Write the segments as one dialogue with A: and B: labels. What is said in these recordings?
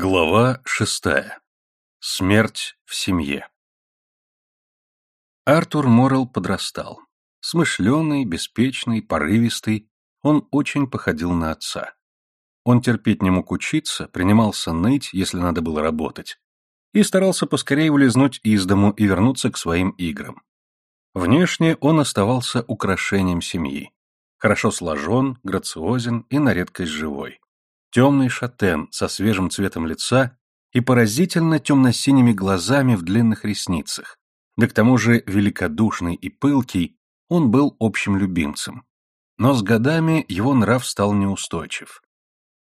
A: Глава шестая. Смерть в семье. Артур Моррелл подрастал. Смышленый, беспечный, порывистый, он очень походил на отца. Он терпеть не мог учиться, принимался ныть, если надо было работать, и старался поскорее улизнуть из дому и вернуться к своим играм. Внешне он оставался украшением семьи. Хорошо сложен, грациозен и на редкость живой темный шатен со свежим цветом лица и поразительно темно-синими глазами в длинных ресницах. Да к тому же великодушный и пылкий, он был общим любимцем. Но с годами его нрав стал неустойчив.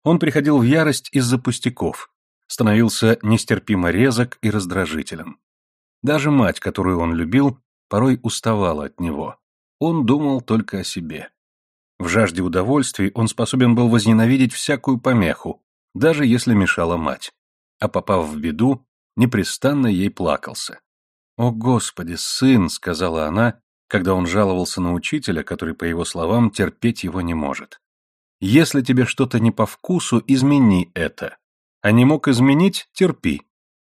A: Он приходил в ярость из-за пустяков, становился нестерпимо резок и раздражителен. Даже мать, которую он любил, порой уставала от него. Он думал только о себе. В жажде удовольствий он способен был возненавидеть всякую помеху, даже если мешала мать. А попав в беду, непрестанно ей плакался. «О, Господи, сын!» — сказала она, когда он жаловался на учителя, который, по его словам, терпеть его не может. «Если тебе что-то не по вкусу, измени это. А не мог изменить — терпи».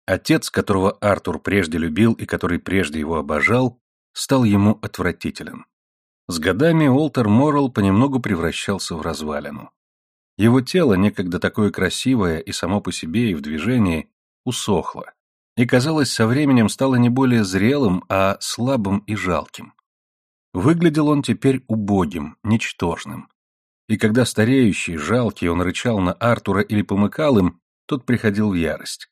A: Отец, которого Артур прежде любил и который прежде его обожал, стал ему отвратителен. С годами Уолтер Моррелл понемногу превращался в развалину. Его тело, некогда такое красивое и само по себе, и в движении, усохло, и, казалось, со временем стало не более зрелым, а слабым и жалким. Выглядел он теперь убогим, ничтожным. И когда стареющий, жалкий, он рычал на Артура или помыкал им, тот приходил в ярость.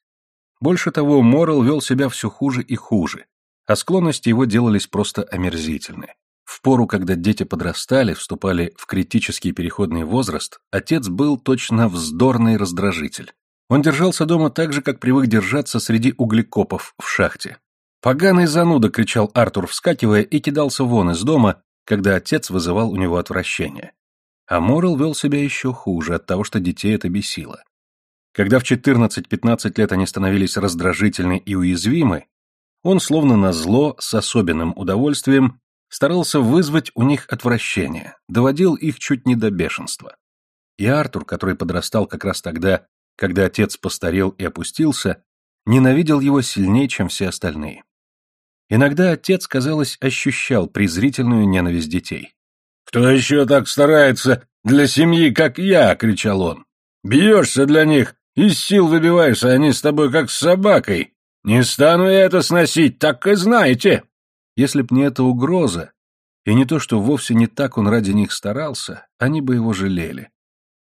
A: Больше того, Моррелл вел себя все хуже и хуже, а склонности его делались просто омерзительны. В пору, когда дети подрастали, вступали в критический переходный возраст, отец был точно вздорный раздражитель. Он держался дома так же, как привык держаться среди углекопов в шахте. «Поганый зануда!» — кричал Артур, вскакивая, и кидался вон из дома, когда отец вызывал у него отвращение. А Моррел вел себя еще хуже от того, что детей это бесило. Когда в 14-15 лет они становились раздражительны и уязвимы, он словно назло, с особенным удовольствием, старался вызвать у них отвращение, доводил их чуть не до бешенства. И Артур, который подрастал как раз тогда, когда отец постарел и опустился, ненавидел его сильнее, чем все остальные. Иногда отец, казалось, ощущал презрительную ненависть детей. «Кто еще так старается для семьи, как я?» — кричал он. «Бьешься для них, из сил выбиваешься, они с тобой как с собакой. Не стану я это сносить, так и знаете!» Если б не эта угроза, и не то, что вовсе не так он ради них старался, они бы его жалели.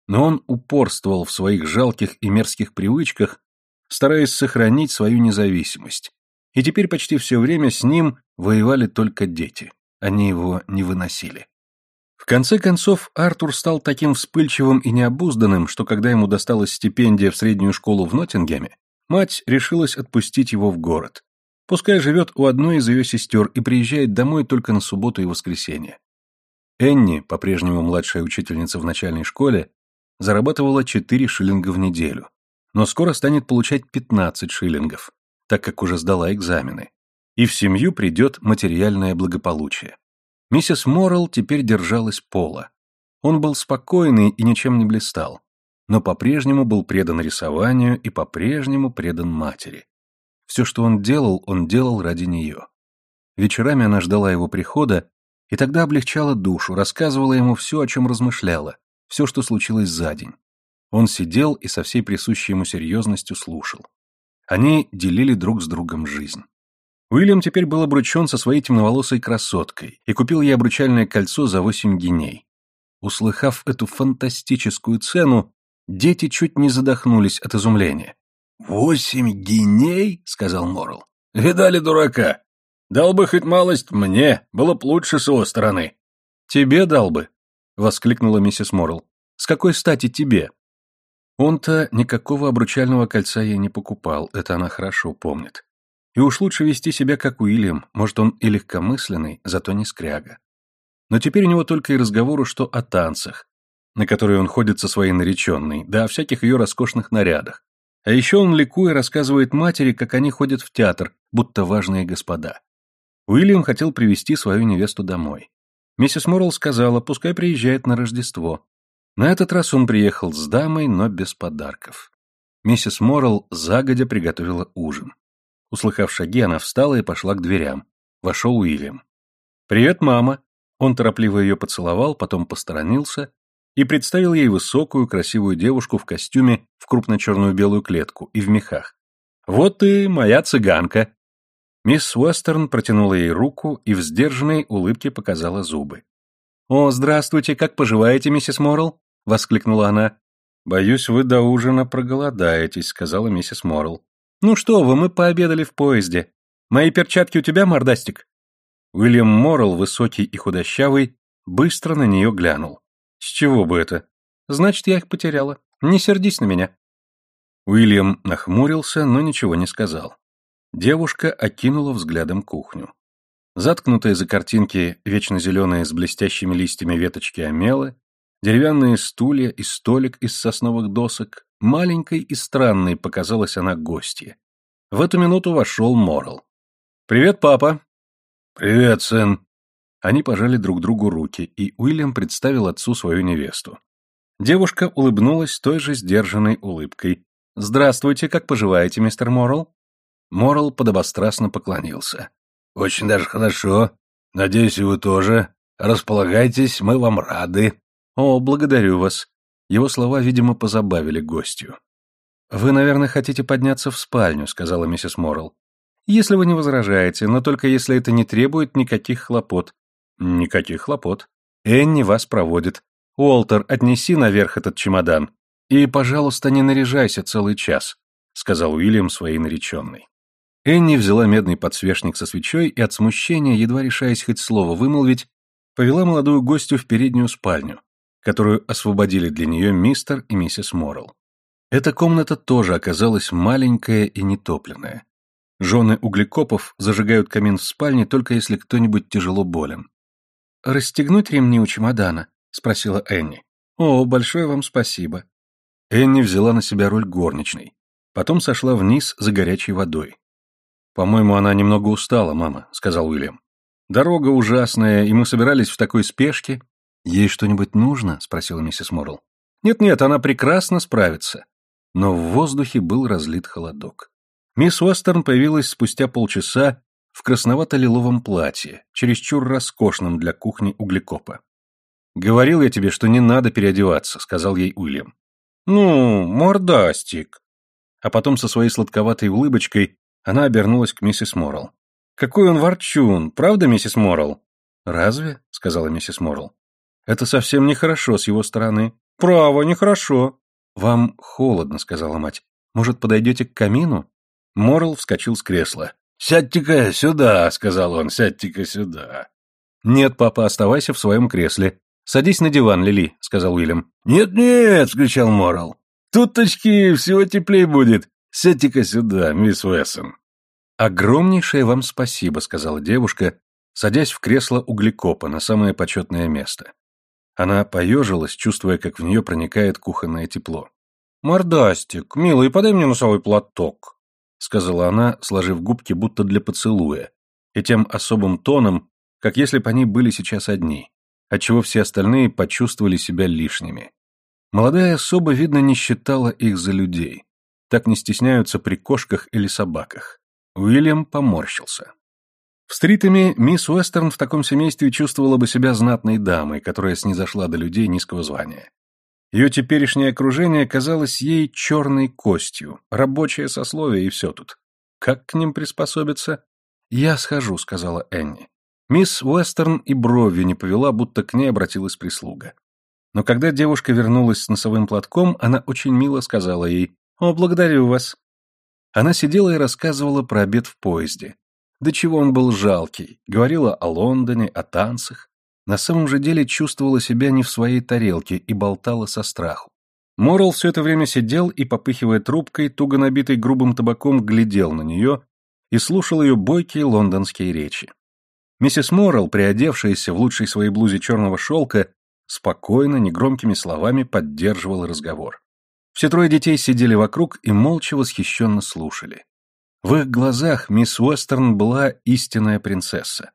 A: Но он упорствовал в своих жалких и мерзких привычках, стараясь сохранить свою независимость. И теперь почти все время с ним воевали только дети. Они его не выносили. В конце концов, Артур стал таким вспыльчивым и необузданным, что когда ему досталась стипендия в среднюю школу в Ноттингеме, мать решилась отпустить его в город. Пускай живет у одной из ее сестер и приезжает домой только на субботу и воскресенье. Энни, по-прежнему младшая учительница в начальной школе, зарабатывала 4 шиллинга в неделю, но скоро станет получать 15 шиллингов, так как уже сдала экзамены. И в семью придет материальное благополучие. Миссис Моррелл теперь держалась пола. Он был спокойный и ничем не блистал, но по-прежнему был предан рисованию и по-прежнему предан матери. Все, что он делал, он делал ради нее. Вечерами она ждала его прихода, и тогда облегчала душу, рассказывала ему все, о чем размышляла, все, что случилось за день. Он сидел и со всей присущей ему серьезностью слушал. Они делили друг с другом жизнь. Уильям теперь был обручен со своей темноволосой красоткой и купил ей обручальное кольцо за восемь геней. Услыхав эту фантастическую цену, дети чуть не задохнулись от изумления. «Восемь геней?» — сказал Морл. «Видали дурака? Дал бы хоть малость мне, было б лучше с его стороны». «Тебе дал бы», — воскликнула миссис Морл. «С какой стати тебе?» Он-то никакого обручального кольца ей не покупал, это она хорошо помнит. И уж лучше вести себя как Уильям, может, он и легкомысленный, зато не скряга. Но теперь у него только и разговору, что о танцах, на которые он ходит со своей нареченной, да о всяких ее роскошных нарядах, а еще он ликуя рассказывает матери, как они ходят в театр, будто важные господа. Уильям хотел привести свою невесту домой. Миссис Моррелл сказала, пускай приезжает на Рождество. На этот раз он приехал с дамой, но без подарков. Миссис Моррелл загодя приготовила ужин. Услыхав шаги, она встала и пошла к дверям. Вошел Уильям. «Привет, мама!» Он торопливо ее поцеловал, потом посторонился и представил ей высокую, красивую девушку в костюме в крупно-черную белую клетку и в мехах. «Вот ты, моя цыганка!» Мисс Уэстерн протянула ей руку и в сдержанной улыбке показала зубы. «О, здравствуйте, как поживаете, миссис Моррелл?» — воскликнула она. «Боюсь, вы до ужина проголодаетесь», — сказала миссис Моррелл. «Ну что вы, мы пообедали в поезде. Мои перчатки у тебя, мордастик?» Уильям Моррелл, высокий и худощавый, быстро на нее глянул. «С чего бы это?» «Значит, я их потеряла. Не сердись на меня». Уильям нахмурился, но ничего не сказал. Девушка окинула взглядом кухню. Заткнутые за картинки вечно зеленые с блестящими листьями веточки омелы, деревянные стулья и столик из сосновых досок, маленькой и странной показалась она гостье. В эту минуту вошел Морл. «Привет, папа!» «Привет, сын!» Они пожали друг другу руки, и Уильям представил отцу свою невесту. Девушка улыбнулась той же сдержанной улыбкой. «Здравствуйте, как поживаете, мистер Моррелл?» Моррелл подобострастно поклонился. «Очень даже хорошо. Надеюсь, и вы тоже. Располагайтесь, мы вам рады». «О, благодарю вас». Его слова, видимо, позабавили гостью. «Вы, наверное, хотите подняться в спальню», — сказала миссис Моррелл. «Если вы не возражаете, но только если это не требует никаких хлопот. Никаких хлопот. Энни вас проводит. Уолтер, отнеси наверх этот чемодан. И, пожалуйста, не наряжайся целый час, сказал Уильям своей нареченной. Энни взяла медный подсвечник со свечой и от смущения, едва решаясь хоть слово вымолвить, повела молодую гостью в переднюю спальню, которую освободили для нее мистер и миссис Моррелл. Эта комната тоже оказалась маленькая и нетопленная. Жены углекопов зажигают камин в спальне только если кто-нибудь тяжело болен. «Расстегнуть ремни у чемодана?» — спросила Энни. «О, большое вам спасибо». Энни взяла на себя роль горничной. Потом сошла вниз за горячей водой. «По-моему, она немного устала, мама», — сказал Уильям. «Дорога ужасная, и мы собирались в такой спешке». «Ей что-нибудь нужно?» — спросила миссис Моррелл. «Нет-нет, она прекрасно справится». Но в воздухе был разлит холодок. Мисс Уэстерн появилась спустя полчаса в красновато-лиловом платье, чересчур роскошном для кухни углекопа. «Говорил я тебе, что не надо переодеваться», — сказал ей Уильям. «Ну, мордастик». А потом со своей сладковатой улыбочкой она обернулась к миссис Моррелл. «Какой он ворчун, правда, миссис Моррелл?» «Разве?» — сказала миссис Моррелл. «Это совсем нехорошо с его стороны». «Право, нехорошо». «Вам холодно», — сказала мать. «Может, подойдете к камину?» Моррелл вскочил с кресла. «Сядьте-ка сюда», — сказал он, — «сядьте-ка сюда». «Нет, папа, оставайся в своем кресле. Садись на диван, Лили», — сказал Уильям. «Нет-нет», — скричал Моррелл. «Тут-точки всего теплее будет. Сядьте-ка сюда, мисс Уэссон». «Огромнейшее вам спасибо», — сказала девушка, садясь в кресло углекопа на самое почетное место. Она поежилась, чувствуя, как в нее проникает кухонное тепло. «Мордастик, милый, подай мне носовой платок», сказала она, сложив губки будто для поцелуя, и тем особым тоном, как если бы они были сейчас одни, отчего все остальные почувствовали себя лишними. Молодая особа, видно, не считала их за людей. Так не стесняются при кошках или собаках. Уильям поморщился. В стритами мисс Уэстерн в таком семействе чувствовала бы себя знатной дамой, которая снизошла до людей низкого звания. Ее теперешнее окружение казалось ей черной костью, рабочее сословие и все тут. Как к ним приспособиться? «Я схожу», — сказала Энни. Мисс Уэстерн и бровью не повела, будто к ней обратилась прислуга. Но когда девушка вернулась с носовым платком, она очень мило сказала ей «О, благодарю вас». Она сидела и рассказывала про обед в поезде. До чего он был жалкий, говорила о Лондоне, о танцах на самом же деле чувствовала себя не в своей тарелке и болтала со страху. Морл все это время сидел и, попыхивая трубкой, туго набитой грубым табаком, глядел на нее и слушал ее бойкие лондонские речи. Миссис Моррелл, приодевшаяся в лучшей своей блузе черного шелка, спокойно, негромкими словами поддерживала разговор. Все трое детей сидели вокруг и молча восхищенно слушали. В их глазах мисс Уэстерн была истинная принцесса.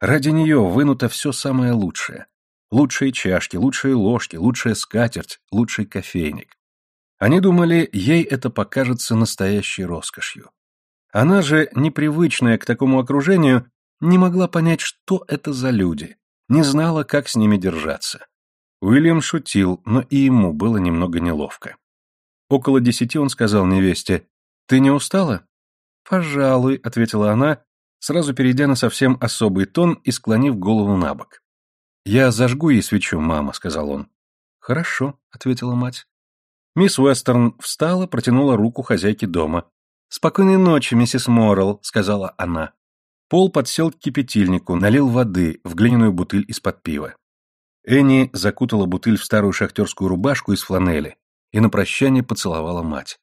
A: Ради нее вынуто все самое лучшее. Лучшие чашки, лучшие ложки, лучшая скатерть, лучший кофейник. Они думали, ей это покажется настоящей роскошью. Она же, непривычная к такому окружению, не могла понять, что это за люди, не знала, как с ними держаться. Уильям шутил, но и ему было немного неловко. Около десяти он сказал невесте, «Ты не устала?» «Пожалуй», — ответила она, сразу перейдя на совсем особый тон и склонив голову на бок. «Я зажгу ей свечу, мама», — сказал он. «Хорошо», — ответила мать. Мисс Уэстерн встала, протянула руку хозяйке дома. «Спокойной ночи, миссис Моррелл», — сказала она. Пол подсел к кипятильнику, налил воды в глиняную бутыль из-под пива. Энни закутала бутыль в старую шахтерскую рубашку из фланели и на прощание поцеловала мать.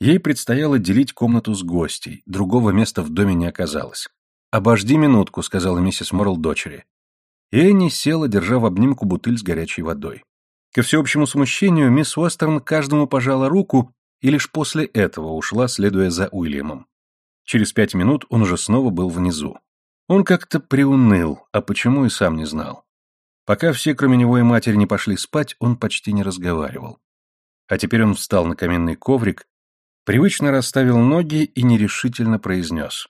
A: Ей предстояло делить комнату с гостей, другого места в доме не оказалось. «Обожди минутку», — сказала миссис Моррелл дочери. И Энни села, держа в обнимку бутыль с горячей водой. Ко всеобщему смущению, мисс Уэстерн каждому пожала руку и лишь после этого ушла, следуя за Уильямом. Через пять минут он уже снова был внизу. Он как-то приуныл, а почему и сам не знал. Пока все, кроме него и матери, не пошли спать, он почти не разговаривал. А теперь он встал на каменный коврик Привычно расставил ноги и нерешительно произнес.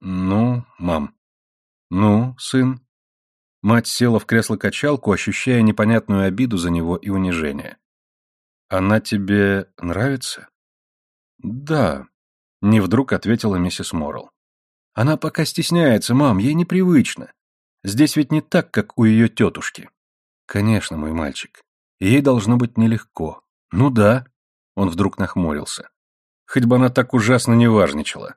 A: «Ну, мам». «Ну, сын». Мать села в кресло-качалку, ощущая непонятную обиду за него и унижение. «Она тебе нравится?» «Да», — не вдруг ответила миссис Моррелл. «Она пока стесняется, мам, ей непривычно. Здесь ведь не так, как у ее тетушки». «Конечно, мой мальчик. Ей должно быть нелегко». «Ну да», — он вдруг нахмурился хоть бы она так ужасно не важничала.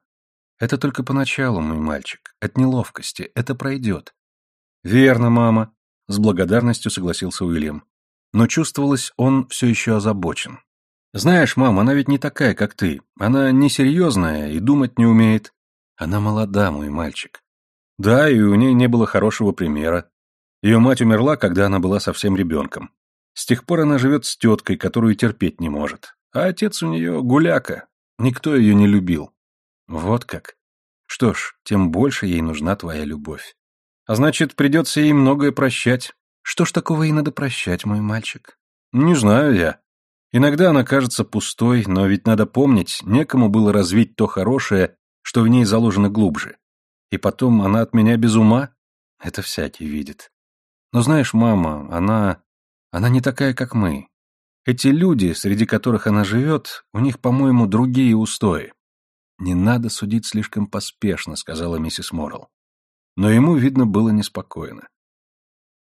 A: Это только поначалу, мой мальчик, от неловкости, это пройдет. Верно, мама, с благодарностью согласился Уильям. Но чувствовалось, он все еще озабочен. Знаешь, мам, она ведь не такая, как ты. Она несерьезная и думать не умеет. Она молода, мой мальчик. Да, и у нее не было хорошего примера. Ее мать умерла, когда она была совсем ребенком. С тех пор она живет с теткой, которую терпеть не может. А отец у нее гуляка, Никто ее не любил. Вот как. Что ж, тем больше ей нужна твоя любовь. А значит, придется ей многое прощать. Что ж такого ей надо прощать, мой мальчик? Не знаю я. Иногда она кажется пустой, но ведь надо помнить, некому было развить то хорошее, что в ней заложено глубже. И потом, она от меня без ума? Это всякий видит. Но знаешь, мама, она... Она не такая, как мы. Эти люди, среди которых она живет, у них, по-моему, другие устои. «Не надо судить слишком поспешно», — сказала миссис Моррелл. Но ему, видно, было неспокойно.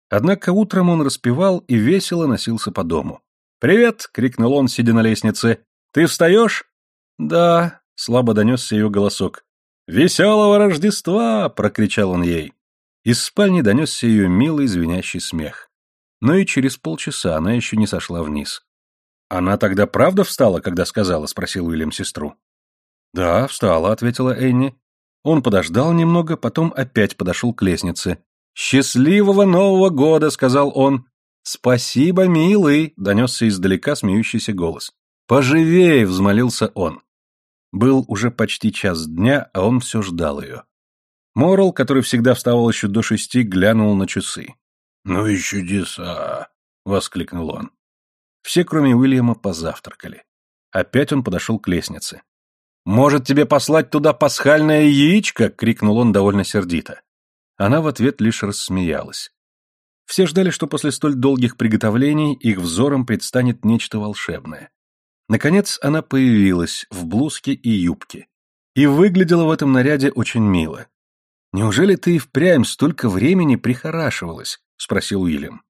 A: Однако утром он распевал и весело носился по дому. «Привет!» — крикнул он, сидя на лестнице. «Ты встаешь?» «Да», — слабо донесся ее голосок. «Веселого Рождества!» — прокричал он ей. Из спальни донесся ее милый звенящий смех но и через полчаса она еще не сошла вниз. «Она тогда правда встала, когда сказала?» — спросил Уильям сестру. «Да, встала», — ответила Энни. Он подождал немного, потом опять подошел к лестнице. «Счастливого Нового года!» — сказал он. «Спасибо, милый!» — донесся издалека смеющийся голос. «Поживей!» — взмолился он. Был уже почти час дня, а он все ждал ее. Морал, который всегда вставал еще до шести, глянул на часы. «Ну и чудеса!» — воскликнул он. Все, кроме Уильяма, позавтракали. Опять он подошел к лестнице. «Может, тебе послать туда пасхальное яичко?» — крикнул он довольно сердито. Она в ответ лишь рассмеялась. Все ждали, что после столь долгих приготовлений их взором предстанет нечто волшебное. Наконец она появилась в блузке и юбке. И выглядела в этом наряде очень мило. «Неужели ты и впрямь столько времени прихорашивалась?» — спросил Уильям.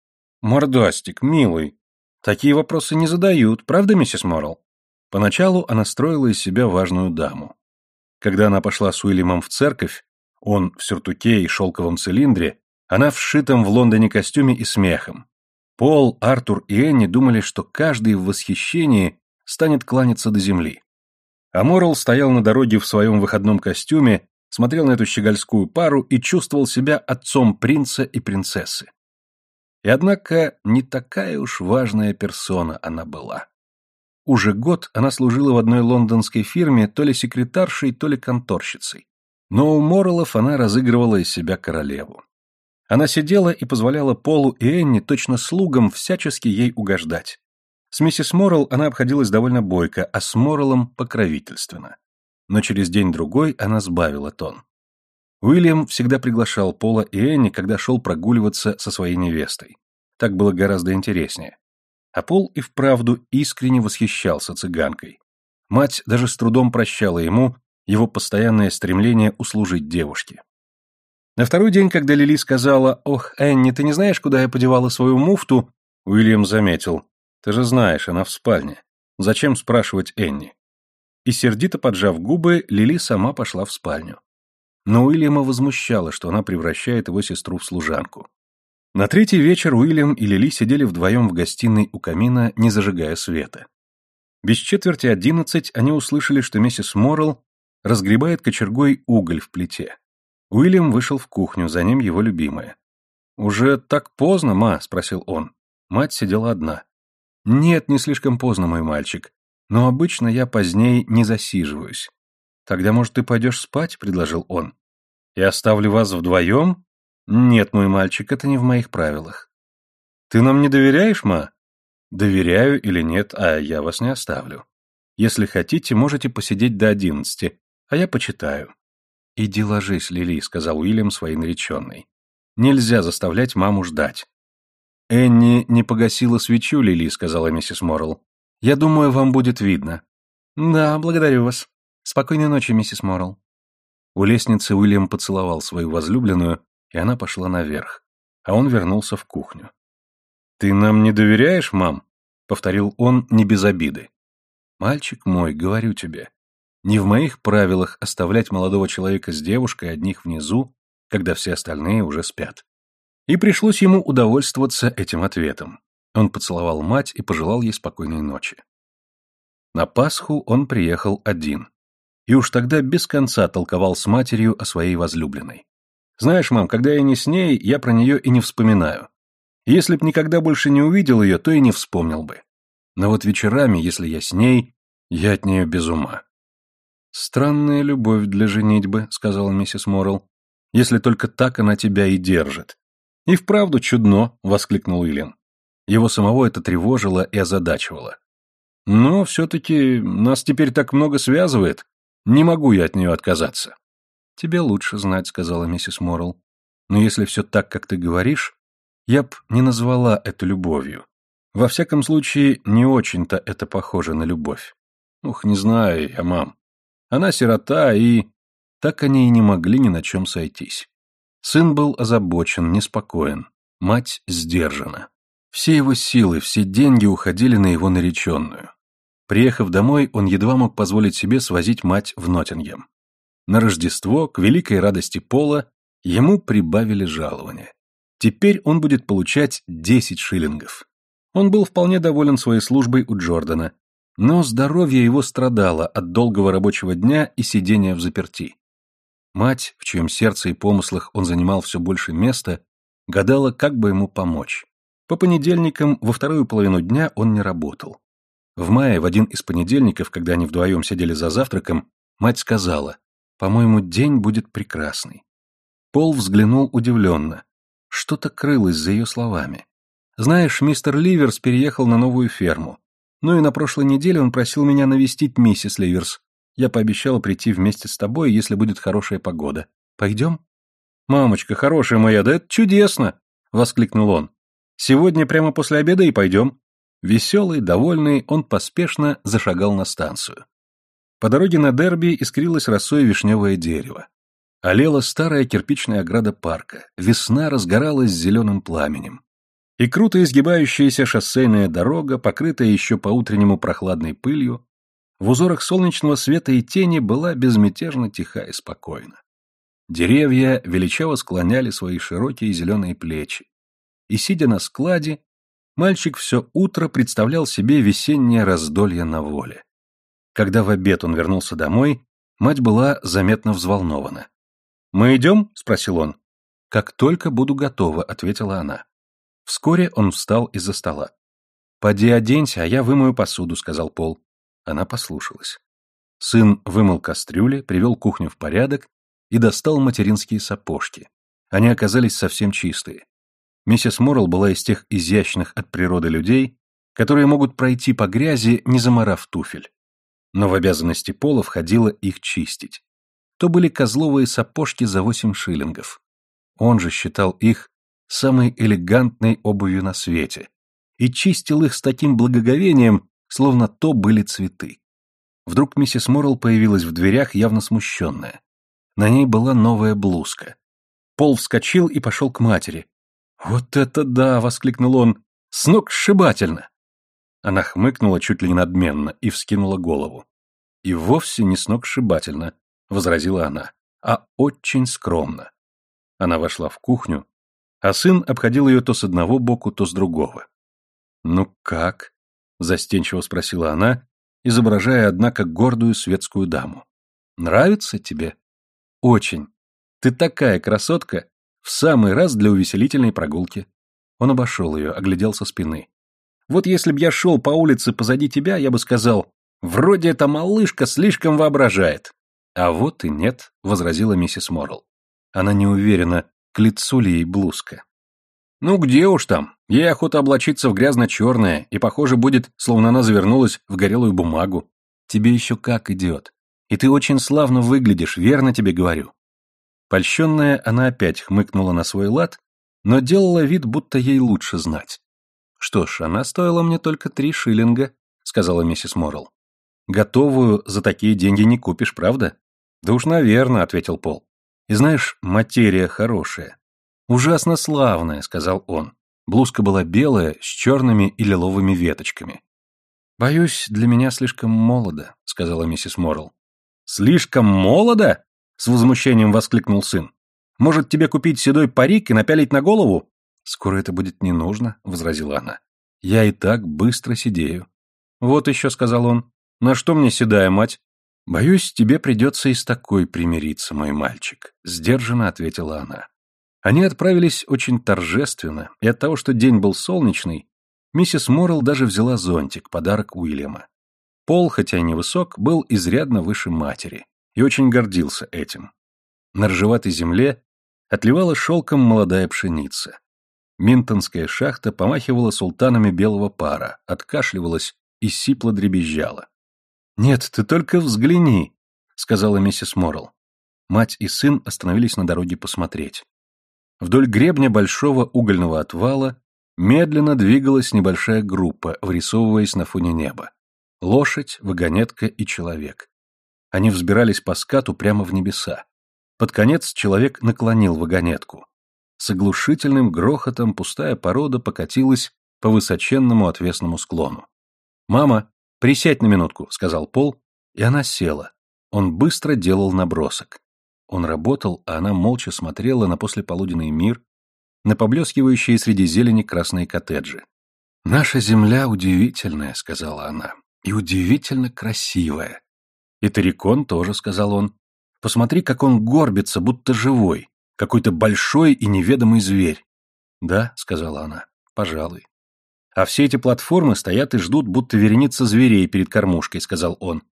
A: «Мордастик, милый. Такие вопросы не задают, правда, миссис Моррелл?» Поначалу она строила из себя важную даму. Когда она пошла с Уильямом в церковь, он в сюртуке и шелковом цилиндре, она в сшитом в Лондоне костюме и смехом. Пол, Артур и Энни думали, что каждый в восхищении станет кланяться до земли. А Моррелл стоял на дороге в своем выходном костюме, смотрел на эту щегольскую пару и чувствовал себя отцом принца и принцессы. И однако не такая уж важная персона она была. Уже год она служила в одной лондонской фирме то ли секретаршей, то ли конторщицей. Но у Морреллов она разыгрывала из себя королеву. Она сидела и позволяла Полу и Энни точно слугам всячески ей угождать. С миссис Моррелл она обходилась довольно бойко, а с Морреллом покровительственно. Но через день-другой она сбавила тон. Уильям всегда приглашал Пола и Энни, когда шел прогуливаться со своей невестой. Так было гораздо интереснее. А Пол и вправду искренне восхищался цыганкой. Мать даже с трудом прощала ему его постоянное стремление услужить девушке. На второй день, когда Лили сказала «Ох, Энни, ты не знаешь, куда я подевала свою муфту?» Уильям заметил «Ты же знаешь, она в спальне. Зачем спрашивать Энни?» И сердито поджав губы, Лили сама пошла в спальню. Но Уильяма возмущало, что она превращает его сестру в служанку. На третий вечер Уильям и Лили сидели вдвоем в гостиной у камина, не зажигая света. Без четверти одиннадцать они услышали, что миссис Моррелл разгребает кочергой уголь в плите. Уильям вышел в кухню, за ним его любимая. «Уже так поздно, ма?» — спросил он. Мать сидела одна. «Нет, не слишком поздно, мой мальчик. Но обычно я позднее не засиживаюсь. Тогда, может, ты пойдешь спать?» — предложил он. «Я оставлю вас вдвоем?» «Нет, мой мальчик, это не в моих правилах». «Ты нам не доверяешь, ма?» «Доверяю или нет, а я вас не оставлю. Если хотите, можете посидеть до одиннадцати, а я почитаю». «Иди ложись, Лили», — сказал Уильям своей нареченной. «Нельзя заставлять маму ждать». «Энни не погасила свечу, Лили», — сказала миссис Моррелл. «Я думаю, вам будет видно». «Да, благодарю вас. Спокойной ночи, миссис Моррелл». У лестницы Уильям поцеловал свою возлюбленную, и она пошла наверх, а он вернулся в кухню. «Ты нам не доверяешь, мам?» — повторил он не без обиды. «Мальчик мой, говорю тебе, не в моих правилах оставлять молодого человека с девушкой одних внизу, когда все остальные уже спят. И пришлось ему удовольствоваться этим ответом. Он поцеловал мать и пожелал ей спокойной ночи. На Пасху он приехал один. И уж тогда без конца толковал с матерью о своей возлюбленной. «Знаешь, мам, когда я не с ней, я про нее и не вспоминаю. Если б никогда больше не увидел ее, то и не вспомнил бы. Но вот вечерами, если я с ней, я от нее без ума. «Странная любовь для женитьбы», — сказала миссис Моррелл, «если только так она тебя и держит». «И вправду чудно», — воскликнул Уильям. Его самого это тревожило и озадачивало. «Но все-таки нас теперь так много связывает. Не могу я от нее отказаться». «Тебе лучше знать», — сказала миссис Моррелл. «Но если все так, как ты говоришь, я б не назвала это любовью. Во всяком случае, не очень-то это похоже на любовь. Ух, не знаю я, мам. Она сирота, и... Так они и не могли ни на чем сойтись. Сын был озабочен, неспокоен. Мать сдержана. Все его силы, все деньги уходили на его нареченную. Приехав домой, он едва мог позволить себе свозить мать в Ноттингем. На Рождество, к великой радости Пола, ему прибавили жалование. Теперь он будет получать 10 шиллингов. Он был вполне доволен своей службой у Джордана, но здоровье его страдало от долгого рабочего дня и сидения в заперти. Мать, в чьем сердце и помыслах он занимал все больше места, гадала, как бы ему помочь. По понедельникам во вторую половину дня он не работал. В мае, в один из понедельников, когда они вдвоем сидели за завтраком, мать сказала, «По-моему, день будет прекрасный». Пол взглянул удивленно. Что-то крылось за ее словами. «Знаешь, мистер Ливерс переехал на новую ферму. Ну и на прошлой неделе он просил меня навестить миссис Ливерс. Я пообещала прийти вместе с тобой, если будет хорошая погода. Пойдем?» «Мамочка, хорошая моя, да это чудесно!» — воскликнул он. «Сегодня прямо после обеда и пойдем». Веселый, довольный, он поспешно зашагал на станцию. По дороге на Дерби искрилось росой вишневое дерево. Олела старая кирпичная ограда парка, весна разгоралась зеленым пламенем и круто изгибающаяся шоссейная дорога, покрытая еще по-утреннему прохладной пылью, в узорах солнечного света и тени была безмятежно тиха и спокойна. Деревья величаво склоняли свои широкие зеленые плечи, и, сидя на складе, мальчик все утро представлял себе весеннее раздолье на воле. Когда в обед он вернулся домой, мать была заметно взволнована. «Мы идем?» — спросил он. «Как только буду готова», — ответила она. Вскоре он встал из-за стола. «Поди оденься, а я вымою посуду», — сказал Пол. Она послушалась. Сын вымыл кастрюли, привел кухню в порядок и достал материнские сапожки. Они оказались совсем чистые. Миссис Моррелл была из тех изящных от природы людей, которые могут пройти по грязи, не заморав туфель. Но в обязанности Пола входило их чистить. То были козловые сапожки за восемь шиллингов. Он же считал их самой элегантной обувью на свете и чистил их с таким благоговением, словно то были цветы. Вдруг миссис Моррелл появилась в дверях, явно смущенная. На ней была новая блузка. Пол вскочил и пошел к матери. «Вот это да!» — воскликнул он. «С ног сшибательно!» Она хмыкнула чуть ли не надменно и вскинула голову. «И вовсе не с ног сшибательно», — возразила она, — «а очень скромно». Она вошла в кухню, а сын обходил ее то с одного боку, то с другого. «Ну как?» — застенчиво спросила она, изображая, однако, гордую светскую даму. «Нравится тебе?» «Очень. Ты такая красотка, в самый раз для увеселительной прогулки». Он обошел ее, оглядел со спины. «Вот если б я шел по улице позади тебя, я бы сказал, вроде эта малышка слишком воображает». «А вот и нет», — возразила миссис Моррелл. Она не уверена, к лицу ли ей блузка. Ну где уж там, ей охота облачиться в грязно-черное, и похоже будет, словно она завернулась в горелую бумагу. Тебе еще как идет. И ты очень славно выглядишь, верно тебе говорю. Польщенная, она опять хмыкнула на свой лад, но делала вид, будто ей лучше знать. «Что ж, она стоила мне только три шиллинга», — сказала миссис Моррелл. «Готовую за такие деньги не купишь, правда?» «Да уж, наверное», — ответил Пол. «И знаешь, материя хорошая. «Ужасно славная», — сказал он. Блузка была белая, с черными и лиловыми веточками. «Боюсь, для меня слишком молодо», — сказала миссис Моррелл. «Слишком молодо?» — с возмущением воскликнул сын. «Может, тебе купить седой парик и напялить на голову?» «Скоро это будет не нужно», — возразила она. «Я и так быстро сидею». «Вот еще», — сказал он. «На что мне седая мать?» «Боюсь, тебе придется и с такой примириться, мой мальчик», — сдержанно ответила она. Они отправились очень торжественно, и от того, что день был солнечный, миссис Моррелл даже взяла зонтик, подарок Уильяма. Пол, хотя и невысок, был изрядно выше матери и очень гордился этим. На ржеватой земле отливала шелком молодая пшеница. Минтонская шахта помахивала султанами белого пара, откашливалась и сипло дребезжала. «Нет, ты только взгляни», — сказала миссис Моррелл. Мать и сын остановились на дороге посмотреть. Вдоль гребня большого угольного отвала медленно двигалась небольшая группа, вырисовываясь на фоне неба. Лошадь, вагонетка и человек. Они взбирались по скату прямо в небеса. Под конец человек наклонил вагонетку. С оглушительным грохотом пустая порода покатилась по высоченному отвесному склону. «Мама, присядь на минутку», — сказал Пол, и она села. Он быстро делал набросок. Он работал, а она молча смотрела на послеполуденный мир, на поблескивающие среди зелени красные коттеджи. «Наша земля удивительная», — сказала она, — «и удивительно красивая». «И Тарикон тоже», — сказал он. «Посмотри, как он горбится, будто живой, какой-то большой и неведомый зверь». «Да», — сказала она, — «пожалуй». «А все эти платформы стоят и ждут, будто вереница зверей перед кормушкой», — сказал он.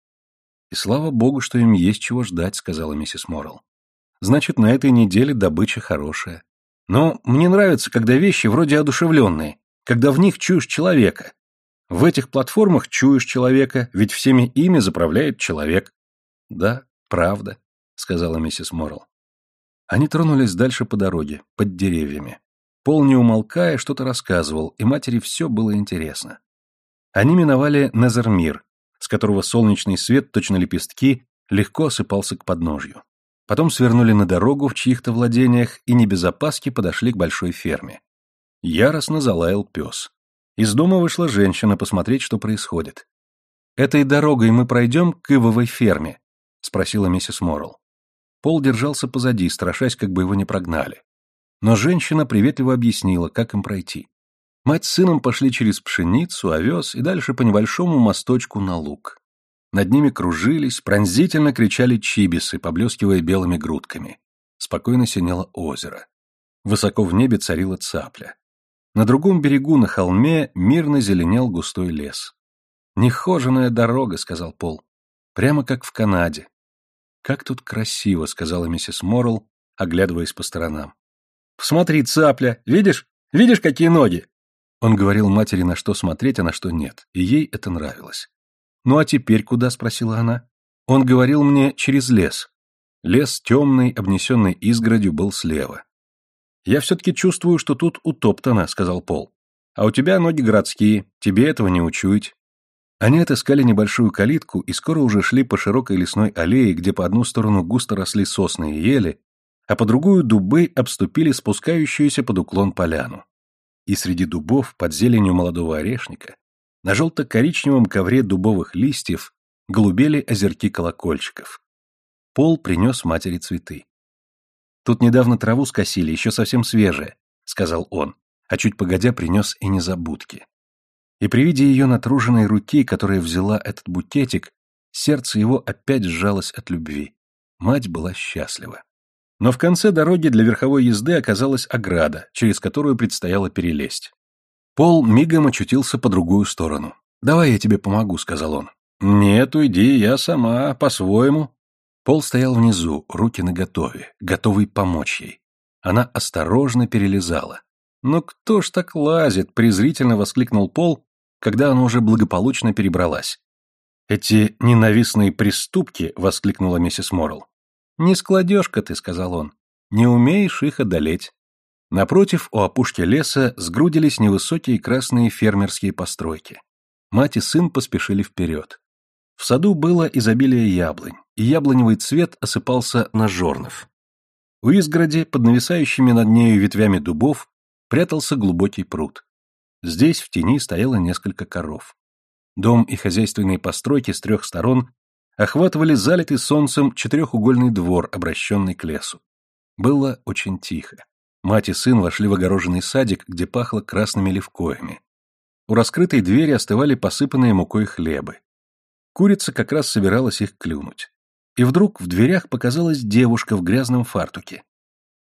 A: «И слава богу, что им есть чего ждать», — сказала миссис Моррелл значит, на этой неделе добыча хорошая. Но мне нравится, когда вещи вроде одушевленные, когда в них чуешь человека. В этих платформах чуешь человека, ведь всеми ими заправляет человек. Да, правда, сказала миссис Моррелл. Они тронулись дальше по дороге, под деревьями. Пол, не умолкая, что-то рассказывал, и матери все было интересно. Они миновали Незермир, с которого солнечный свет, точно лепестки, легко осыпался к подножью. Потом свернули на дорогу в чьих-то владениях и не без опаски подошли к большой ферме. Яростно залаял пес. Из дома вышла женщина посмотреть, что происходит. «Этой дорогой мы пройдем к Ивовой ферме?» — спросила миссис Моррелл. Пол держался позади, страшась, как бы его не прогнали. Но женщина приветливо объяснила, как им пройти. Мать с сыном пошли через пшеницу, овес и дальше по небольшому мосточку на луг. Над ними кружились, пронзительно кричали чибисы, поблескивая белыми грудками. Спокойно синело озеро. Высоко в небе царила цапля. На другом берегу, на холме, мирно зеленел густой лес. «Нехоженная дорога», — сказал Пол. «Прямо как в Канаде». «Как тут красиво», — сказала миссис Моррелл, оглядываясь по сторонам. «Посмотри, цапля! Видишь? Видишь, какие ноги?» Он говорил матери, на что смотреть, а на что нет, и ей это нравилось. «Ну а теперь куда?» — спросила она. Он говорил мне через лес. Лес темный, обнесенный изгородью, был слева. «Я все-таки чувствую, что тут утоптано», — сказал Пол. «А у тебя ноги городские, тебе этого не учуять». Они отыскали небольшую калитку и скоро уже шли по широкой лесной аллее, где по одну сторону густо росли сосны и ели, а по другую дубы обступили спускающуюся под уклон поляну. И среди дубов, под зеленью молодого орешника, на желто-коричневом ковре дубовых листьев голубели озерки колокольчиков. Пол принес матери цветы. «Тут недавно траву скосили, еще совсем свежая», — сказал он, а чуть погодя принес и незабудки. И при виде ее натруженной руки, которая взяла этот букетик, сердце его опять сжалось от любви. Мать была счастлива. Но в конце дороги для верховой езды оказалась ограда, через которую предстояло перелезть. Пол мигом очутился по другую сторону. «Давай я тебе помогу», — сказал он. «Нет, уйди, я сама, по-своему». Пол стоял внизу, руки наготове, готовый помочь ей. Она осторожно перелезала. «Но кто ж так лазит?» — презрительно воскликнул Пол, когда она уже благополучно перебралась. «Эти ненавистные приступки!» — воскликнула миссис Моррелл. «Не складешь-ка ты», — сказал он. «Не умеешь их одолеть». Напротив, у опушки леса сгрудились невысокие красные фермерские постройки. Мать и сын поспешили вперед. В саду было изобилие яблонь, и яблоневый цвет осыпался на жорнов. У изгороди, под нависающими над нею ветвями дубов, прятался глубокий пруд. Здесь в тени стояло несколько коров. Дом и хозяйственные постройки с трех сторон охватывали залитый солнцем четырехугольный двор, обращенный к лесу. Было очень тихо. Мать и сын вошли в огороженный садик, где пахло красными левкоями. У раскрытой двери остывали посыпанные мукой хлебы. Курица как раз собиралась их клюнуть. И вдруг в дверях показалась девушка в грязном фартуке.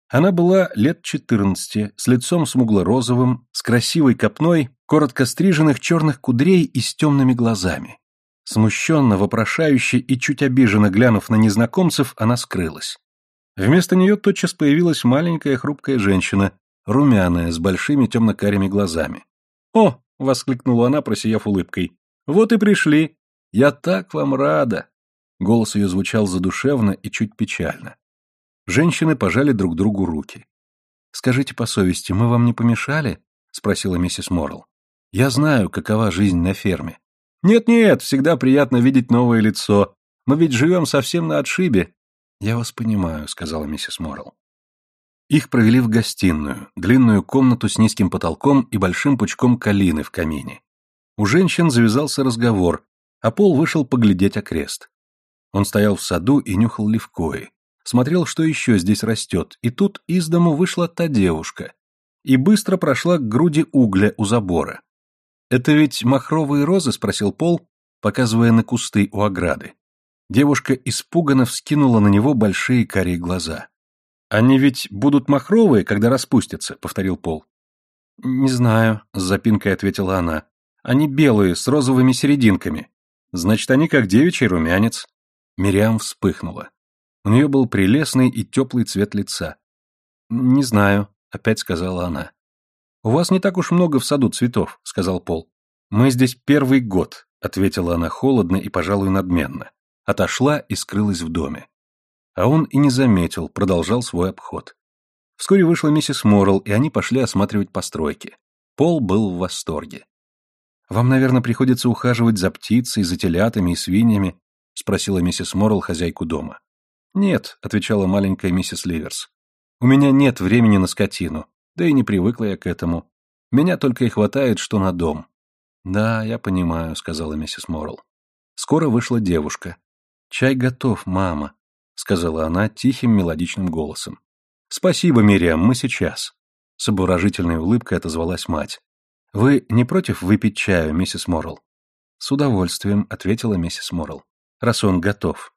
A: Она была лет четырнадцати, с лицом смугло-розовым, с красивой копной, коротко стриженных черных кудрей и с темными глазами. Смущенно, вопрошающе и чуть обиженно глянув на незнакомцев, она скрылась. Вместо нее тотчас появилась маленькая хрупкая женщина, румяная, с большими темно-карими глазами. «О!» — воскликнула она, просияв улыбкой. «Вот и пришли! Я так вам рада!» Голос ее звучал задушевно и чуть печально. Женщины пожали друг другу руки. «Скажите по совести, мы вам не помешали?» — спросила миссис Моррелл. «Я знаю, какова жизнь на ферме. «Нет-нет, всегда приятно видеть новое лицо. Мы ведь живем совсем на отшибе». «Я вас понимаю», — сказала миссис Моррелл. Их провели в гостиную, длинную комнату с низким потолком и большим пучком калины в камине. У женщин завязался разговор, а Пол вышел поглядеть окрест. Он стоял в саду и нюхал левкои, смотрел, что еще здесь растет, и тут из дому вышла та девушка и быстро прошла к груди угля у забора. «Это ведь махровые розы?» — спросил Пол, показывая на кусты у ограды. Девушка испуганно вскинула на него большие карие глаза. «Они ведь будут махровые, когда распустятся», — повторил Пол. «Не знаю», — с запинкой ответила она. «Они белые, с розовыми серединками. Значит, они как девичий румянец». Мириам вспыхнула. У нее был прелестный и теплый цвет лица. «Не знаю», — опять сказала она. «У вас не так уж много в саду цветов», — сказал Пол. «Мы здесь первый год», — ответила она холодно и, пожалуй, надменно. Отошла и скрылась в доме. А он и не заметил, продолжал свой обход. Вскоре вышла миссис Моррелл, и они пошли осматривать постройки. Пол был в восторге. «Вам, наверное, приходится ухаживать за птицей, за телятами и свиньями?» — спросила миссис Моррелл хозяйку дома. «Нет», — отвечала маленькая миссис Ливерс. «У меня нет времени на скотину. Да и не привыкла я к этому. Меня только и хватает, что на дом. Да, я понимаю, сказала миссис Моррелл. Скоро вышла девушка. Чай готов, мама, сказала она тихим мелодичным голосом. Спасибо, Мириам, мы сейчас. С обворожительной улыбкой отозвалась мать. Вы не против выпить чаю, миссис Моррелл? С удовольствием, ответила миссис Моррелл. Раз он готов.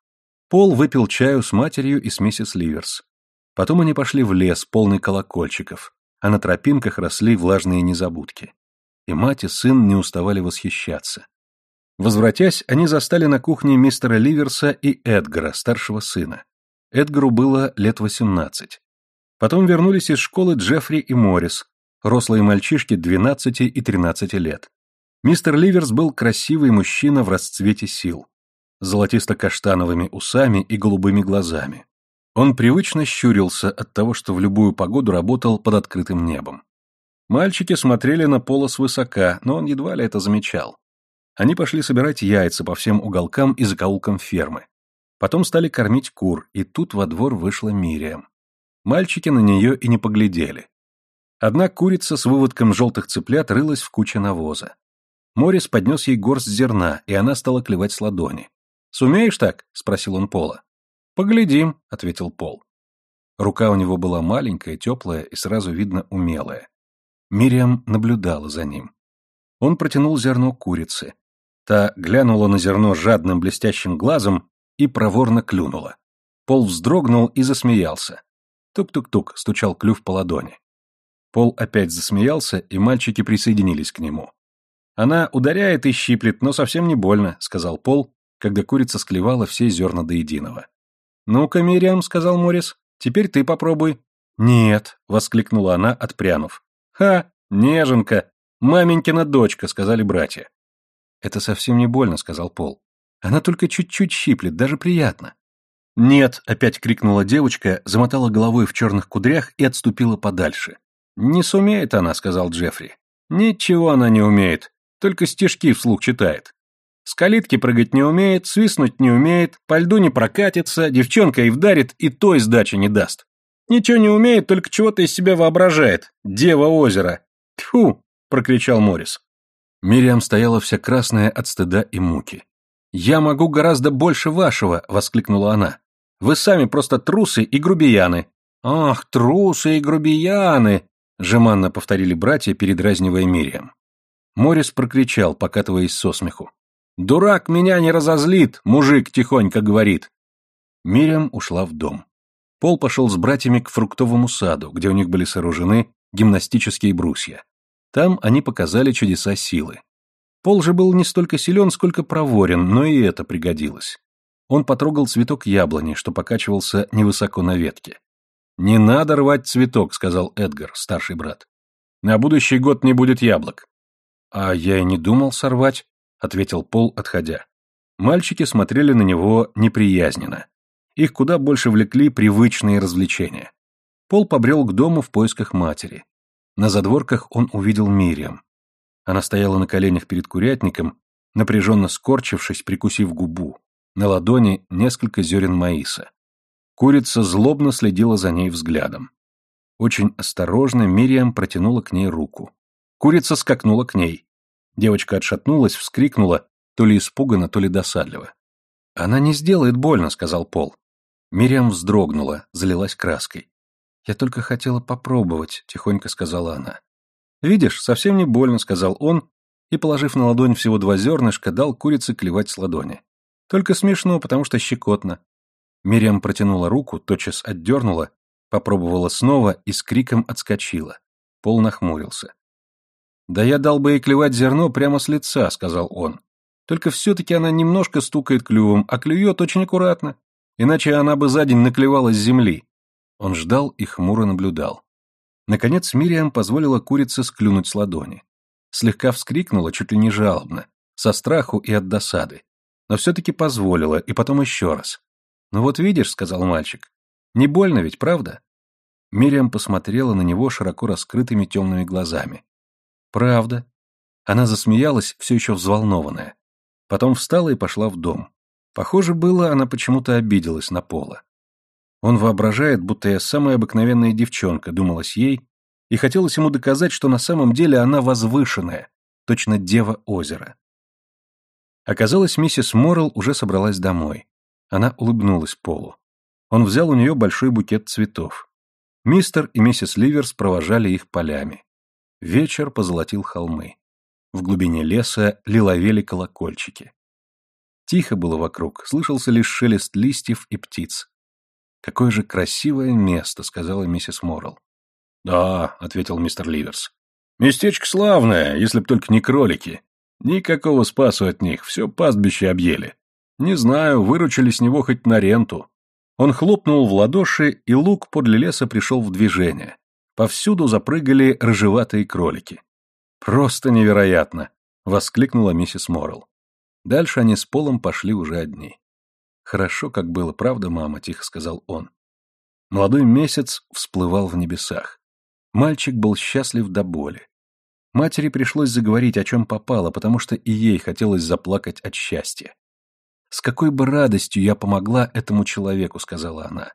A: Пол выпил чаю с матерью и с миссис Ливерс. Потом они пошли в лес, полный колокольчиков а на тропинках росли влажные незабудки. И мать и сын не уставали восхищаться. Возвратясь, они застали на кухне мистера Ливерса и Эдгара, старшего сына. Эдгару было лет восемнадцать. Потом вернулись из школы Джеффри и Моррис. Рослые мальчишки 12 и 13 лет. Мистер Ливерс был красивый мужчина в расцвете сил, золотисто-каштановыми усами и голубыми глазами. Он привычно щурился от того, что в любую погоду работал под открытым небом. Мальчики смотрели на Пола свысока, но он едва ли это замечал. Они пошли собирать яйца по всем уголкам и закоулкам фермы. Потом стали кормить кур, и тут во двор вышла Мириам. Мальчики на нее и не поглядели. Одна курица с выводком желтых цыплят рылась в куче навоза. Морис поднес ей горсть зерна, и она стала клевать с ладони. «Сумеешь так?» — спросил он Пола. «Поглядим», — ответил Пол. Рука у него была маленькая, теплая и сразу видно умелая. Мириам наблюдала за ним. Он протянул зерно курице. Та глянула на зерно жадным блестящим глазом и проворно клюнула. Пол вздрогнул и засмеялся. Тук-тук-тук, стучал клюв по ладони. Пол опять засмеялся, и мальчики присоединились к нему. «Она ударяет и щиплет, но совсем не больно», — сказал Пол, когда курица склевала все зерна до единого. «Ну-ка, Мириам», — сказал Морис, — «теперь ты попробуй». «Нет», — воскликнула она, отпрянув. «Ха, неженка, маменькина дочка», — сказали братья. «Это совсем не больно», — сказал Пол. «Она только чуть-чуть щиплет, даже приятно». «Нет!» — опять крикнула девочка, замотала головой в черных кудрях и отступила подальше. «Не сумеет она», — сказал Джеффри. «Ничего она не умеет, только стишки вслух читает. С калитки прыгать не умеет, свистнуть не умеет, по льду не прокатится, девчонка и вдарит, и той сдачи не даст. Ничего не умеет, только чего-то из себя воображает. Дева озера. Тьфу!» — прокричал Морис. Мириам стояла вся красная от стыда и муки. «Я могу гораздо больше вашего!» — воскликнула она. Вы сами просто трусы и грубияны». «Ах, трусы и грубияны!» — жеманно повторили братья, передразнивая Мириам. Морис прокричал, покатываясь со смеху. «Дурак меня не разозлит!» — мужик тихонько говорит. Мириам ушла в дом. Пол пошел с братьями к фруктовому саду, где у них были сооружены гимнастические брусья. Там они показали чудеса силы. Пол же был не столько силен, сколько проворен, но и это пригодилось. Он потрогал цветок яблони, что покачивался невысоко на ветке. «Не надо рвать цветок», — сказал Эдгар, старший брат. «На будущий год не будет яблок». «А я и не думал сорвать», — ответил Пол, отходя. Мальчики смотрели на него неприязненно. Их куда больше влекли привычные развлечения. Пол побрел к дому в поисках матери. На задворках он увидел Мириам. Она стояла на коленях перед курятником, напряженно скорчившись, прикусив губу. На ладони несколько зерен маиса. Курица злобно следила за ней взглядом. Очень осторожно Мириам протянула к ней руку. Курица скакнула к ней. Девочка отшатнулась, вскрикнула, то ли испуганно, то ли досадливо. «Она не сделает больно», — сказал Пол. Мириам вздрогнула, залилась краской. «Я только хотела попробовать», — тихонько сказала она. «Видишь, совсем не больно», — сказал он, и, положив на ладонь всего два зернышка, дал курице клевать с ладони. Только смешно, потому что щекотно. Мириам протянула руку, тотчас отдернула, попробовала снова и с криком отскочила. Пол нахмурился. «Да я дал бы ей клевать зерно прямо с лица», — сказал он. «Только все-таки она немножко стукает клювом, а клюет очень аккуратно. Иначе она бы за день наклевала с земли». Он ждал и хмуро наблюдал. Наконец Мириам позволила курице склюнуть с ладони. Слегка вскрикнула, чуть ли не жалобно, со страху и от досады но все-таки позволила, и потом еще раз. «Ну вот видишь», — сказал мальчик, — «не больно ведь, правда?» Мириам посмотрела на него широко раскрытыми темными глазами. «Правда». Она засмеялась, все еще взволнованная. Потом встала и пошла в дом. Похоже было, она почему-то обиделась на Пола. Он воображает, будто я самая обыкновенная девчонка, думалась ей, и хотелось ему доказать, что на самом деле она возвышенная, точно дева озера. Оказалось, миссис Моррелл уже собралась домой. Она улыбнулась Полу. Он взял у нее большой букет цветов. Мистер и миссис Ливерс провожали их полями. Вечер позолотил холмы. В глубине леса лиловели колокольчики. Тихо было вокруг, слышался лишь шелест листьев и птиц. «Какое же красивое место», — сказала миссис Моррелл. «Да», — ответил мистер Ливерс. «Местечко славное, если б только не кролики. Никакого спасу от них, все пастбище объели. Не знаю, выручили с него хоть на ренту. Он хлопнул в ладоши, и лук подле леса пришел в движение. Повсюду запрыгали рыжеватые кролики. «Просто невероятно!» — воскликнула миссис Моррелл. Дальше они с Полом пошли уже одни. «Хорошо, как было, правда, мама?» — тихо сказал он. Молодой месяц всплывал в небесах. Мальчик был счастлив до боли. Матери пришлось заговорить, о чем попало, потому что и ей хотелось заплакать от счастья. «С какой бы радостью я помогла этому человеку», — сказала она.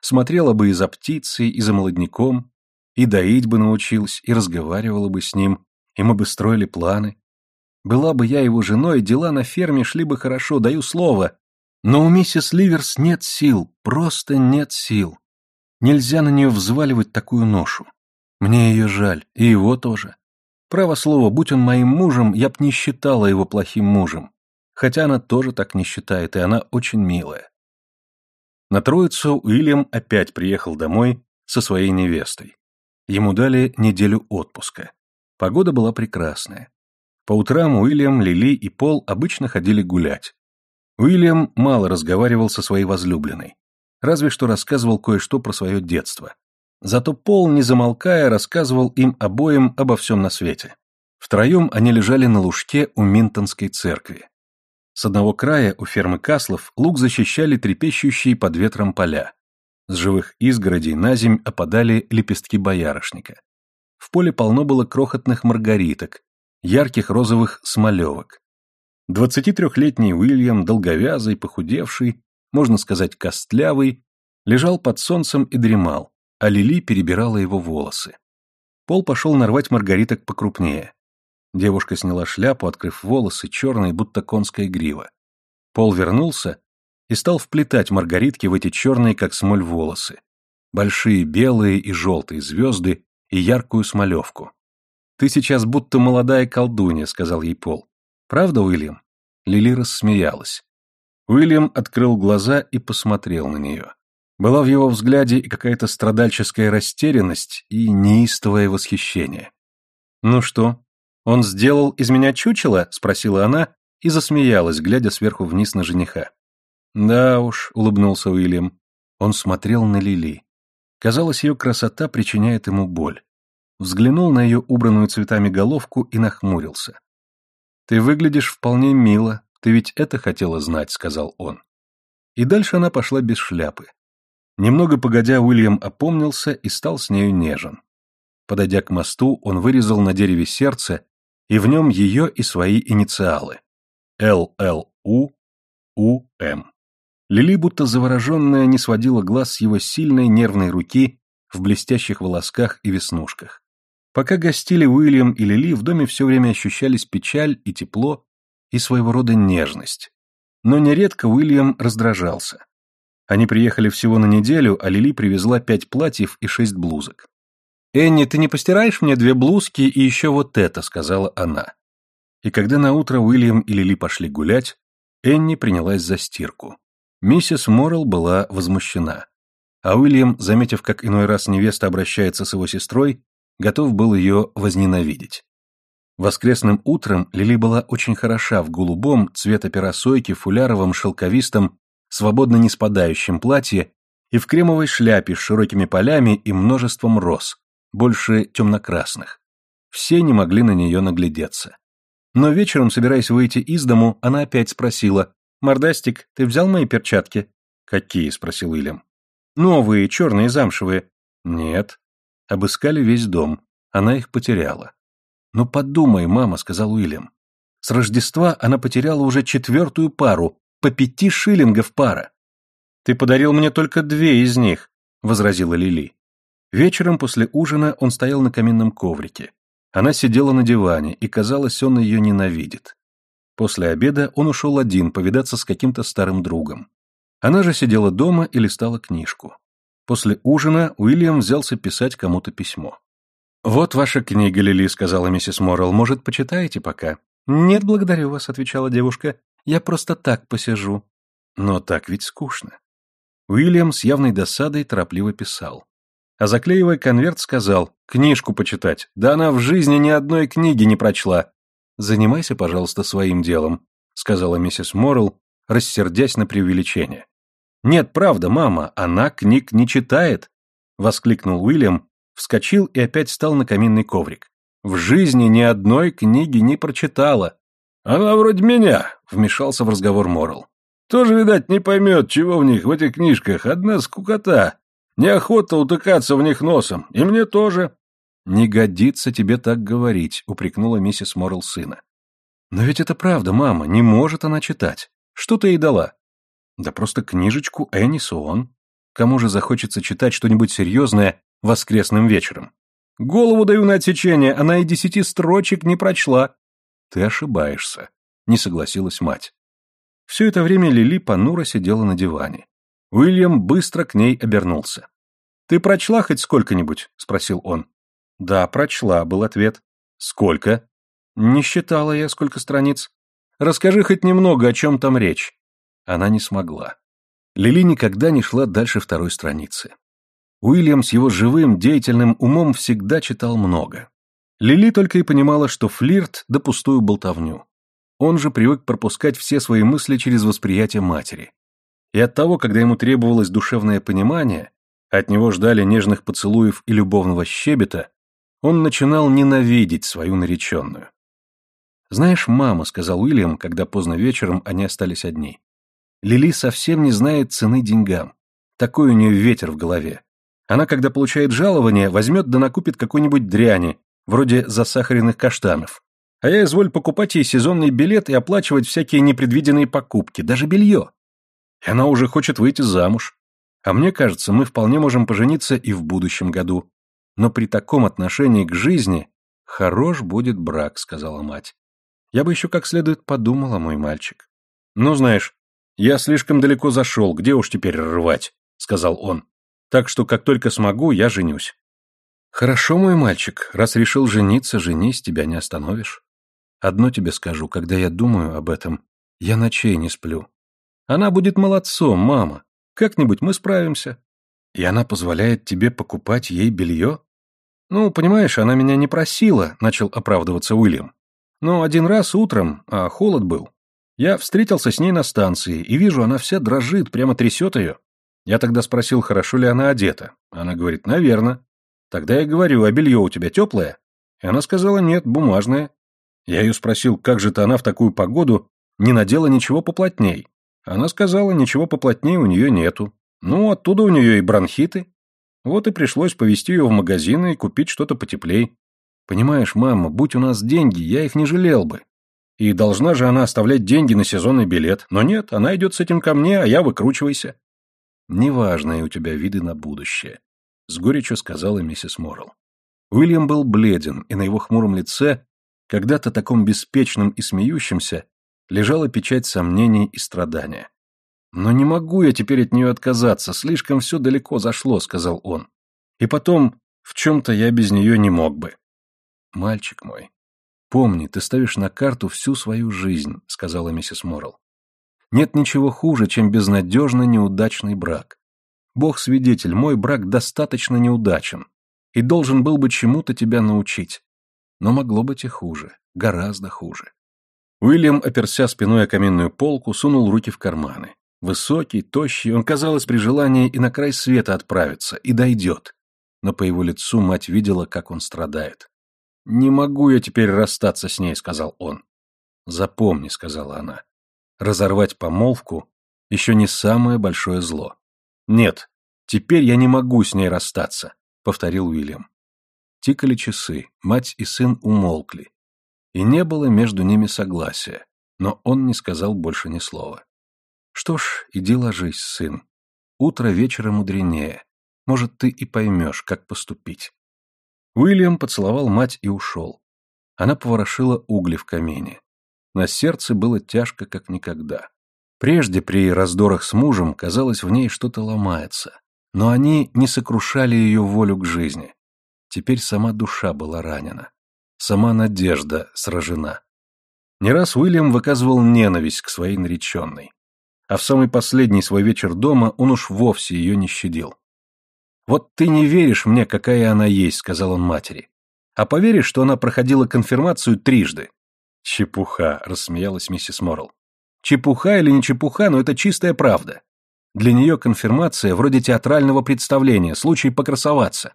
A: «Смотрела бы и за птицей, и за молодняком, и доить бы научилась, и разговаривала бы с ним, и мы бы строили планы. Была бы я его женой, дела на ферме шли бы хорошо, даю слово. Но у миссис Ливерс нет сил, просто нет сил. Нельзя на нее взваливать такую ношу. Мне ее жаль, и его тоже. Право слово, будь он моим мужем, я б не считала его плохим мужем. Хотя она тоже так не считает, и она очень милая. На Троицу Уильям опять приехал домой со своей невестой. Ему дали неделю отпуска. Погода была прекрасная. По утрам Уильям, Лили и Пол обычно ходили гулять. Уильям мало разговаривал со своей возлюбленной, разве что рассказывал кое-что про свое детство. Зато Пол, не замолкая, рассказывал им обоим обо всем на свете. Втроем они лежали на лужке у Минтонской церкви. С одного края, у фермы Каслов, луг защищали трепещущие под ветром поля. С живых изгородей на земь опадали лепестки боярышника. В поле полно было крохотных маргариток, ярких розовых смолевок. Двадцатитрехлетний Уильям, долговязый, похудевший, можно сказать, костлявый, лежал под солнцем и дремал, а Лили перебирала его волосы. Пол пошел нарвать маргариток покрупнее. Девушка сняла шляпу, открыв волосы, черные, будто конская грива. Пол вернулся и стал вплетать маргаритки в эти черные, как смоль, волосы. Большие белые и желтые звезды и яркую смолевку. «Ты сейчас будто молодая колдунья», — сказал ей Пол. «Правда, Уильям?» Лили рассмеялась. Уильям открыл глаза и посмотрел на нее. Была в его взгляде и какая-то страдальческая растерянность, и неистовое восхищение. «Ну что, он сделал из меня чучело?» — спросила она и засмеялась, глядя сверху вниз на жениха. «Да уж», — улыбнулся Уильям. Он смотрел на Лили. Казалось, ее красота причиняет ему боль. Взглянул на ее убранную цветами головку и нахмурился. «Ты выглядишь вполне мило, ты ведь это хотела знать», — сказал он. И дальше она пошла без шляпы. Немного погодя, Уильям опомнился и стал с нею нежен. Подойдя к мосту, он вырезал на дереве сердце, и в нем ее и свои инициалы. Л-Л-У, У-М. Лили, будто завороженная, не сводила глаз с его сильной нервной руки в блестящих волосках и веснушках. Пока гостили Уильям и Лили, в доме все время ощущались печаль и тепло, и своего рода нежность. Но нередко Уильям раздражался. Они приехали всего на неделю, а Лили привезла пять платьев и шесть блузок. «Энни, ты не постираешь мне две блузки и еще вот это», — сказала она. И когда наутро Уильям и Лили пошли гулять, Энни принялась за стирку. Миссис Моррелл была возмущена. А Уильям, заметив, как иной раз невеста обращается с его сестрой, готов был ее возненавидеть. Воскресным утром Лили была очень хороша в голубом, цвета перосойки, фуляровом, шелковистом, свободно не спадающем платье и в кремовой шляпе с широкими полями и множеством роз, больше темно-красных. Все не могли на нее наглядеться. Но вечером, собираясь выйти из дому, она опять спросила, «Мордастик, ты взял мои перчатки?» «Какие?» — спросил Уильям. «Новые, черные, замшевые». «Нет». Обыскали весь дом. Она их потеряла. «Ну подумай, мама», — сказал Уильям. «С Рождества она потеряла уже четвертую пару, по пяти шиллингов пара». «Ты подарил мне только две из них», — возразила Лили. Вечером после ужина он стоял на каминном коврике. Она сидела на диване, и, казалось, он ее ненавидит. После обеда он ушел один повидаться с каким-то старым другом. Она же сидела дома и листала книжку. После ужина Уильям взялся писать кому-то письмо. «Вот ваша книга, Лили», — сказала миссис Моррелл. «Может, почитаете пока?» «Нет, благодарю вас», — отвечала девушка. «Я просто так посижу». Но так ведь скучно. Уильям с явной досадой торопливо писал. А заклеивая конверт, сказал, «Книжку почитать. Да она в жизни ни одной книги не прочла. «Занимайся, пожалуйста, своим делом», — сказала миссис Моррелл, рассердясь на преувеличение. «Нет, правда, мама, она книг не читает», — воскликнул Уильям, Вскочил и опять стал на каминный коврик. В жизни ни одной книги не прочитала. Она вроде меня, вмешался в разговор Морл. Тоже, видать, не поймет, чего в них, в этих книжках. Одна скукота. Неохота утыкаться в них носом. И мне тоже. Не годится тебе так говорить, упрекнула миссис Морл сына. Но ведь это правда, мама, не может она читать. Что ты ей дала? Да просто книжечку Энни Суон. Кому же захочется читать что-нибудь серьезное воскресным вечером? Голову даю на отсечение, она и десяти строчек не прочла. Ты ошибаешься, не согласилась мать. Все это время Лили понуро сидела на диване. Уильям быстро к ней обернулся. «Ты прочла хоть сколько-нибудь?» — спросил он. «Да, прочла», — был ответ. «Сколько?» «Не считала я, сколько страниц. Расскажи хоть немного, о чем там речь». Она не смогла. Лили никогда не шла дальше второй страницы. Уильям с его живым, деятельным умом всегда читал много. Лили только и понимала, что флирт да пустую болтовню. Он же привык пропускать все свои мысли через восприятие матери. И от того, когда ему требовалось душевное понимание, от него ждали нежных поцелуев и любовного щебета, он начинал ненавидеть свою нареченную. «Знаешь, мама», — сказал Уильям, когда поздно вечером они остались одни, — «Лили совсем не знает цены деньгам. Такой у нее ветер в голове. Она, когда получает жалование, возьмет да накупит какой-нибудь дряни, вроде засахаренных каштанов. А я изволь покупать ей сезонный билет и оплачивать всякие непредвиденные покупки, даже белье. И она уже хочет выйти замуж. А мне кажется, мы вполне можем пожениться и в будущем году. Но при таком отношении к жизни хорош будет брак, сказала мать. Я бы еще как следует подумала, мой мальчик. Ну, знаешь, я слишком далеко зашел, где уж теперь рвать, сказал он. Так что как только смогу, я женюсь. Хорошо, мой мальчик, раз решил жениться, женись, тебя не остановишь. Одно тебе скажу, когда я думаю об этом, я ночей не сплю. Она будет молодцом, мама. Как-нибудь мы справимся. И она позволяет тебе покупать ей белье? Ну, понимаешь, она меня не просила, начал оправдываться Уильям. Но один раз утром, а холод был, я встретился с ней на станции и вижу, она вся дрожит, прямо трясет ее. Я тогда спросил, хорошо ли она одета. Она говорит, наверное. Тогда я говорю, а белье у тебя теплое? И она сказала, нет, бумажное. Я ее спросил, как же-то она в такую погоду не надела ничего поплотней. Она сказала, ничего поплотнее у нее нету. Ну, оттуда у нее и бронхиты. Вот и пришлось повезти ее в магазины и купить что-то потеплей. Понимаешь, мама, будь у нас деньги, я их не жалел бы. И должна же она оставлять деньги на сезонный билет. Но нет, она идет с этим ко мне, а я выкручивайся. Неважные у тебя виды на будущее, с горечью сказала миссис Моррелл. Уильям был бледен, и на его хмуром лице, когда-то таком беспечном и смеющемся, лежала печать сомнений и страдания. «Но не могу я теперь от нее отказаться, слишком все далеко зашло», — сказал он. «И потом, в чем-то я без нее не мог бы». «Мальчик мой, помни, ты ставишь на карту всю свою жизнь», — сказала миссис Моррелл. Нет ничего хуже, чем безнадежно неудачный брак. Бог свидетель, мой брак достаточно неудачен и должен был бы чему-то тебя научить. Но могло быть и хуже, гораздо хуже. Уильям, оперся спиной о каменную полку, сунул руки в карманы. Высокий, тощий, он, казалось, при желании и на край света отправиться, и дойдет. Но по его лицу мать видела, как он страдает. «Не могу я теперь расстаться с ней», — сказал он. «Запомни», — сказала она, разорвать помолвку еще не самое большое зло. Нет, теперь я не могу с ней расстаться, повторил Уильям. Тикали часы, мать и сын умолкли. И не было между ними согласия, но он не сказал больше ни слова. Что ж, иди ложись, сын. Утро вечера мудренее. Может, ты и поймешь, как поступить. Уильям поцеловал мать и ушел. Она поворошила угли в камине. На сердце было тяжко, как никогда. Прежде при раздорах с мужем казалось в ней что-то ломается, но они не сокрушали ее волю к жизни. Теперь сама душа была ранена, сама надежда сражена. Не раз Уильям выказывал ненависть к своей нареченной, а в самый последний свой вечер дома он уж вовсе ее не щадил. «Вот ты не веришь мне, какая она есть», — сказал он матери. «А поверишь, что она проходила конфирмацию трижды? «Чепуха», — рассмеялась миссис Моррелл. «Чепуха или не чепуха, но это чистая правда. Для нее конфирмация вроде театрального представления, случай покрасоваться.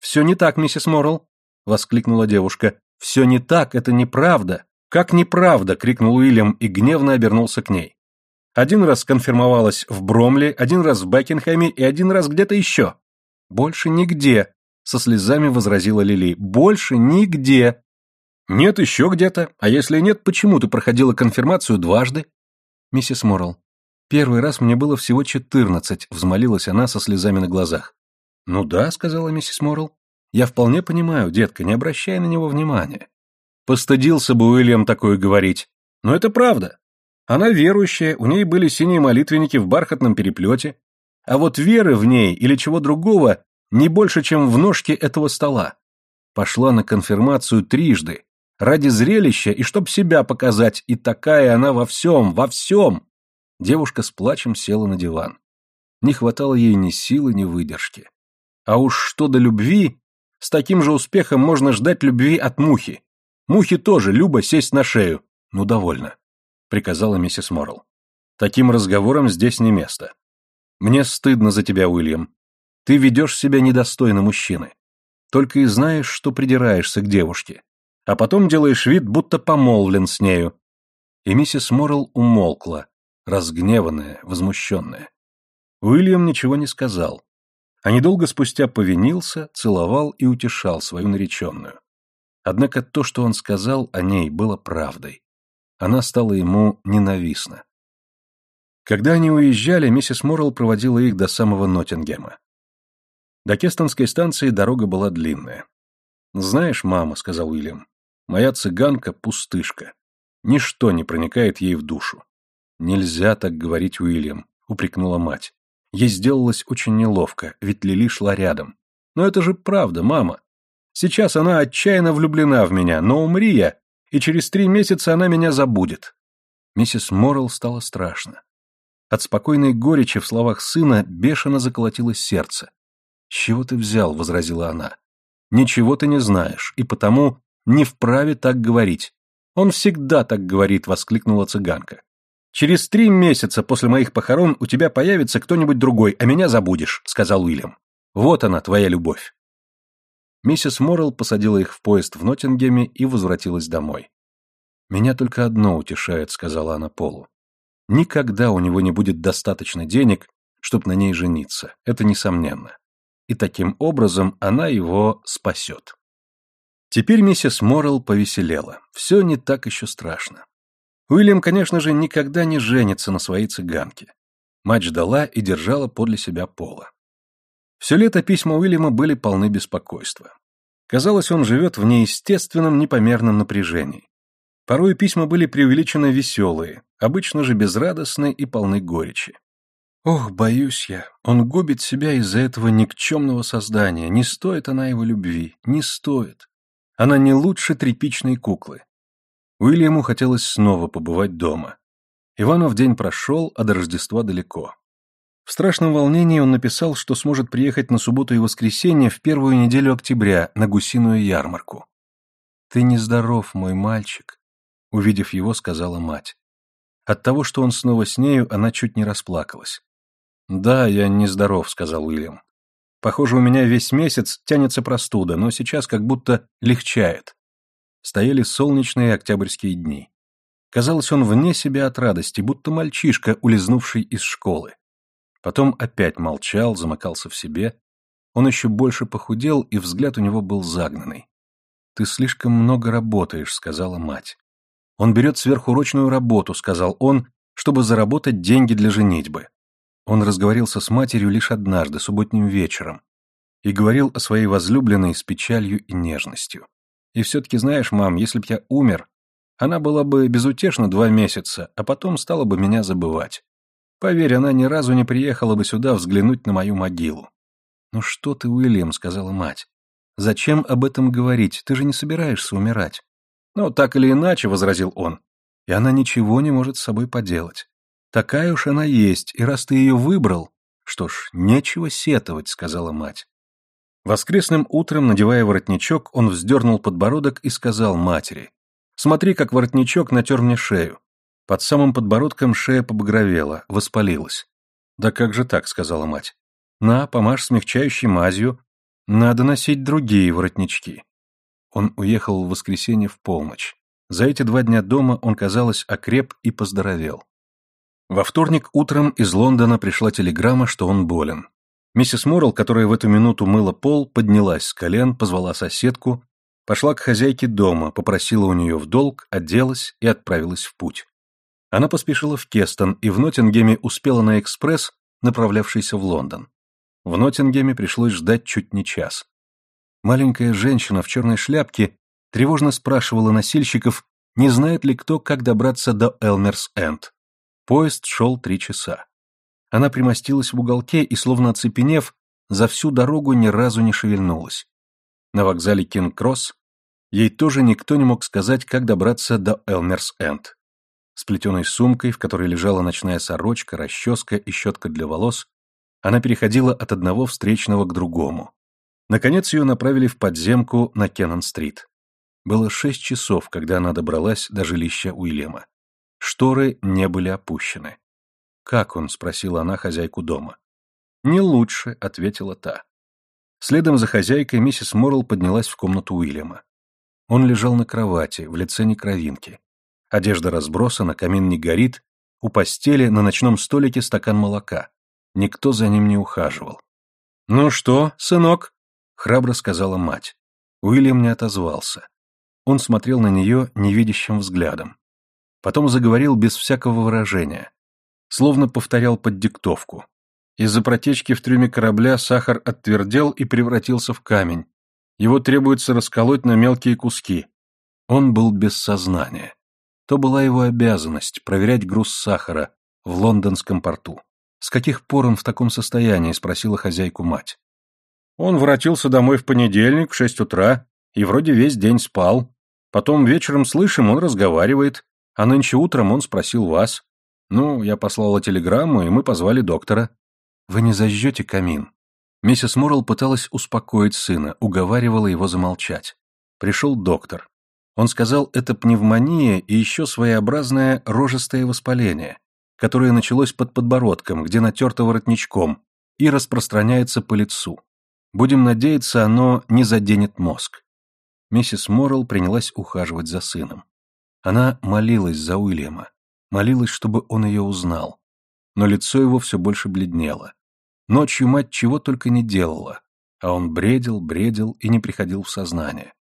A: «Все не так, миссис Моррелл!» — воскликнула девушка. «Все не так, это неправда!» «Как неправда!» — крикнул Уильям и гневно обернулся к ней. Один раз конфирмовалась в Бромли, один раз в Бекингхэме и один раз где-то еще. «Больше нигде!» — со слезами возразила Лили. «Больше нигде!» «Нет, еще где-то. А если нет, почему ты проходила конфирмацию дважды?» «Миссис Моррелл, первый раз мне было всего четырнадцать», — взмолилась она со слезами на глазах. «Ну да», — сказала миссис Моррелл. «Я вполне понимаю, детка, не обращай на него внимания». Постыдился бы Уильям такое говорить. Но это правда. Она верующая, у ней были синие молитвенники в бархатном переплете. А вот веры в ней или чего другого не больше, чем в ножке этого стола. Пошла на конфирмацию трижды, ради зрелища и чтоб себя показать, и такая она во всем, во всем. Девушка с плачем села на диван. Не хватало ей ни силы, ни выдержки. А уж что до любви, с таким же успехом можно ждать любви от мухи. Мухе тоже, Люба, сесть на шею. Ну, довольно, приказала миссис Моррелл. Таким разговором здесь не место. Мне стыдно за тебя, Уильям. Ты ведешь себя недостойно мужчины. Только и знаешь, что придираешься к девушке. А потом делаешь вид, будто помолвлен с нею. И миссис Моррелл умолкла, разгневанная, возмущенная. Уильям ничего не сказал, а недолго спустя повинился, целовал и утешал свою нареченную. Однако то, что он сказал о ней, было правдой. Она стала ему ненавистна. Когда они уезжали, миссис Моррелл проводила их до самого Ноттингема. До Кестонской станции дорога была длинная. «Знаешь, мама», — сказал Уильям, — «моя цыганка — пустышка. Ничто не проникает ей в душу». «Нельзя так говорить, Уильям», — упрекнула мать. Ей сделалось очень неловко, ведь Лили шла рядом. Но это же правда, мама. Сейчас она отчаянно влюблена в меня, но умри я, и через три месяца она меня забудет. Миссис Моррелл стало страшно. От спокойной горечи в словах сына бешено заколотилось сердце. «С чего ты взял?» — возразила она. «Ничего ты не знаешь, и потому не вправе так говорить. Он всегда так говорит», — воскликнула цыганка. «Через три месяца после моих похорон у тебя появится кто-нибудь другой, а меня забудешь», — сказал Уильям. «Вот она, твоя любовь». Миссис Моррелл посадила их в поезд в Ноттингеме и возвратилась домой. «Меня только одно утешает», — сказала она Полу. «Никогда у него не будет достаточно денег, чтобы на ней жениться, это несомненно. И таким образом она его спасет». Теперь миссис Моррелл повеселела. Все не так еще страшно. Уильям, конечно же, никогда не женится на своей цыганке. Мать ждала и держала подле себя пола. Все лето письма Уильяма были полны беспокойства. Казалось, он живет в неестественном непомерном напряжении. Порой письма были преувеличенно веселые, обычно же безрадостные и полны горечи. Ох, боюсь я, он губит себя из-за этого никчемного создания, не стоит она его любви, не стоит. Она не лучше тряпичной куклы. Уильяму хотелось снова побывать дома. Иванов день прошел, а до Рождества далеко. В страшном волнении он написал, что сможет приехать на субботу и воскресенье в первую неделю октября на гусиную ярмарку. «Ты нездоров, мой мальчик», — увидев его, сказала мать. От того, что он снова с нею, она чуть не расплакалась. «Да, я нездоров», — сказал Уильям. «Похоже, у меня весь месяц тянется простуда, но сейчас как будто легчает. Стояли солнечные октябрьские дни. Казалось, он вне себя от радости, будто мальчишка, улизнувший из школы. Потом опять молчал, замыкался в себе. Он еще больше похудел, и взгляд у него был загнанный. «Ты слишком много работаешь», — сказала мать. «Он берет сверхурочную работу», — сказал он, чтобы заработать деньги для женитьбы. Он разговорился с матерью лишь однажды, субботним вечером, и говорил о своей возлюбленной с печалью и нежностью. И все-таки знаешь, мам, если б я умер, она была бы безутешна два месяца, а потом стала бы меня забывать. Поверь, она ни разу не приехала бы сюда взглянуть на мою могилу. «Ну что ты, Уильям», — сказала мать. «Зачем об этом говорить? Ты же не собираешься умирать». «Ну, так или иначе», — возразил он. «И она ничего не может с собой поделать. Такая уж она есть, и раз ты ее выбрал...» «Что ж, нечего сетовать», — сказала мать. Воскресным утром, надевая воротничок, он вздернул подбородок и сказал матери. «Смотри, как воротничок натер мне шею. Под самым подбородком шея побагровела, воспалилась. «Да как же так?» — сказала мать. «На, помажь смягчающей мазью. Надо носить другие воротнички. Он уехал в воскресенье в полночь. За эти два дня дома он, казалось, окреп и поздоровел. Во вторник утром из Лондона пришла телеграмма, что он болен. Миссис Моррелл, которая в эту минуту мыла пол, поднялась с колен, позвала соседку, пошла к хозяйке дома, попросила у нее в долг, оделась и отправилась в путь. Она поспешила в Кестон и в Ноттингеме успела на экспресс, направлявшийся в Лондон. В Ноттингеме пришлось ждать чуть не час. Маленькая женщина в черной шляпке тревожно спрашивала носильщиков, не знает ли кто, как добраться до Элмерс-Энд. Поезд шел три часа. Она примостилась в уголке и, словно оцепенев, за всю дорогу ни разу не шевельнулась. На вокзале Кинг-Кросс ей тоже никто не мог сказать, как добраться до Элмерс-Энд. С плетеной сумкой, в которой лежала ночная сорочка, расческа и щетка для волос, она переходила от одного встречного к другому. Наконец ее направили в подземку на Кеннон-стрит. Было шесть часов, когда она добралась до жилища Уильяма. Шторы не были опущены. «Как он?» — спросила она хозяйку дома. «Не лучше», — ответила та. Следом за хозяйкой миссис Моррелл поднялась в комнату Уильяма. Он лежал на кровати, в лице некровинки. Одежда разбросана, камин не горит, у постели на ночном столике стакан молока. Никто за ним не ухаживал. «Ну что, сынок?» храбро сказала мать. Уильям не отозвался. Он смотрел на нее невидящим взглядом. Потом заговорил без всякого выражения. Словно повторял под диктовку. Из-за протечки в трюме корабля сахар оттвердел и превратился в камень. Его требуется расколоть на мелкие куски. Он был без сознания. То была его обязанность проверять груз сахара в лондонском порту. «С каких пор он в таком состоянии?» – спросила хозяйку мать. Он воротился домой в понедельник в шесть утра и вроде весь день спал. Потом вечером слышим, он разговаривает, а нынче утром он спросил вас. Ну, я послала телеграмму, и мы позвали доктора. Вы не зажжете камин? Миссис Моррелл пыталась успокоить сына, уговаривала его замолчать. Пришел доктор. Он сказал, это пневмония и еще своеобразное рожистое воспаление, которое началось под подбородком, где натерто воротничком, и распространяется по лицу. Будем надеяться, оно не заденет мозг. Миссис Моррелл принялась ухаживать за сыном. Она молилась за Уильяма, молилась, чтобы он ее узнал. Но лицо его все больше бледнело. Ночью мать чего только не делала, а он бредил, бредил и не приходил в сознание.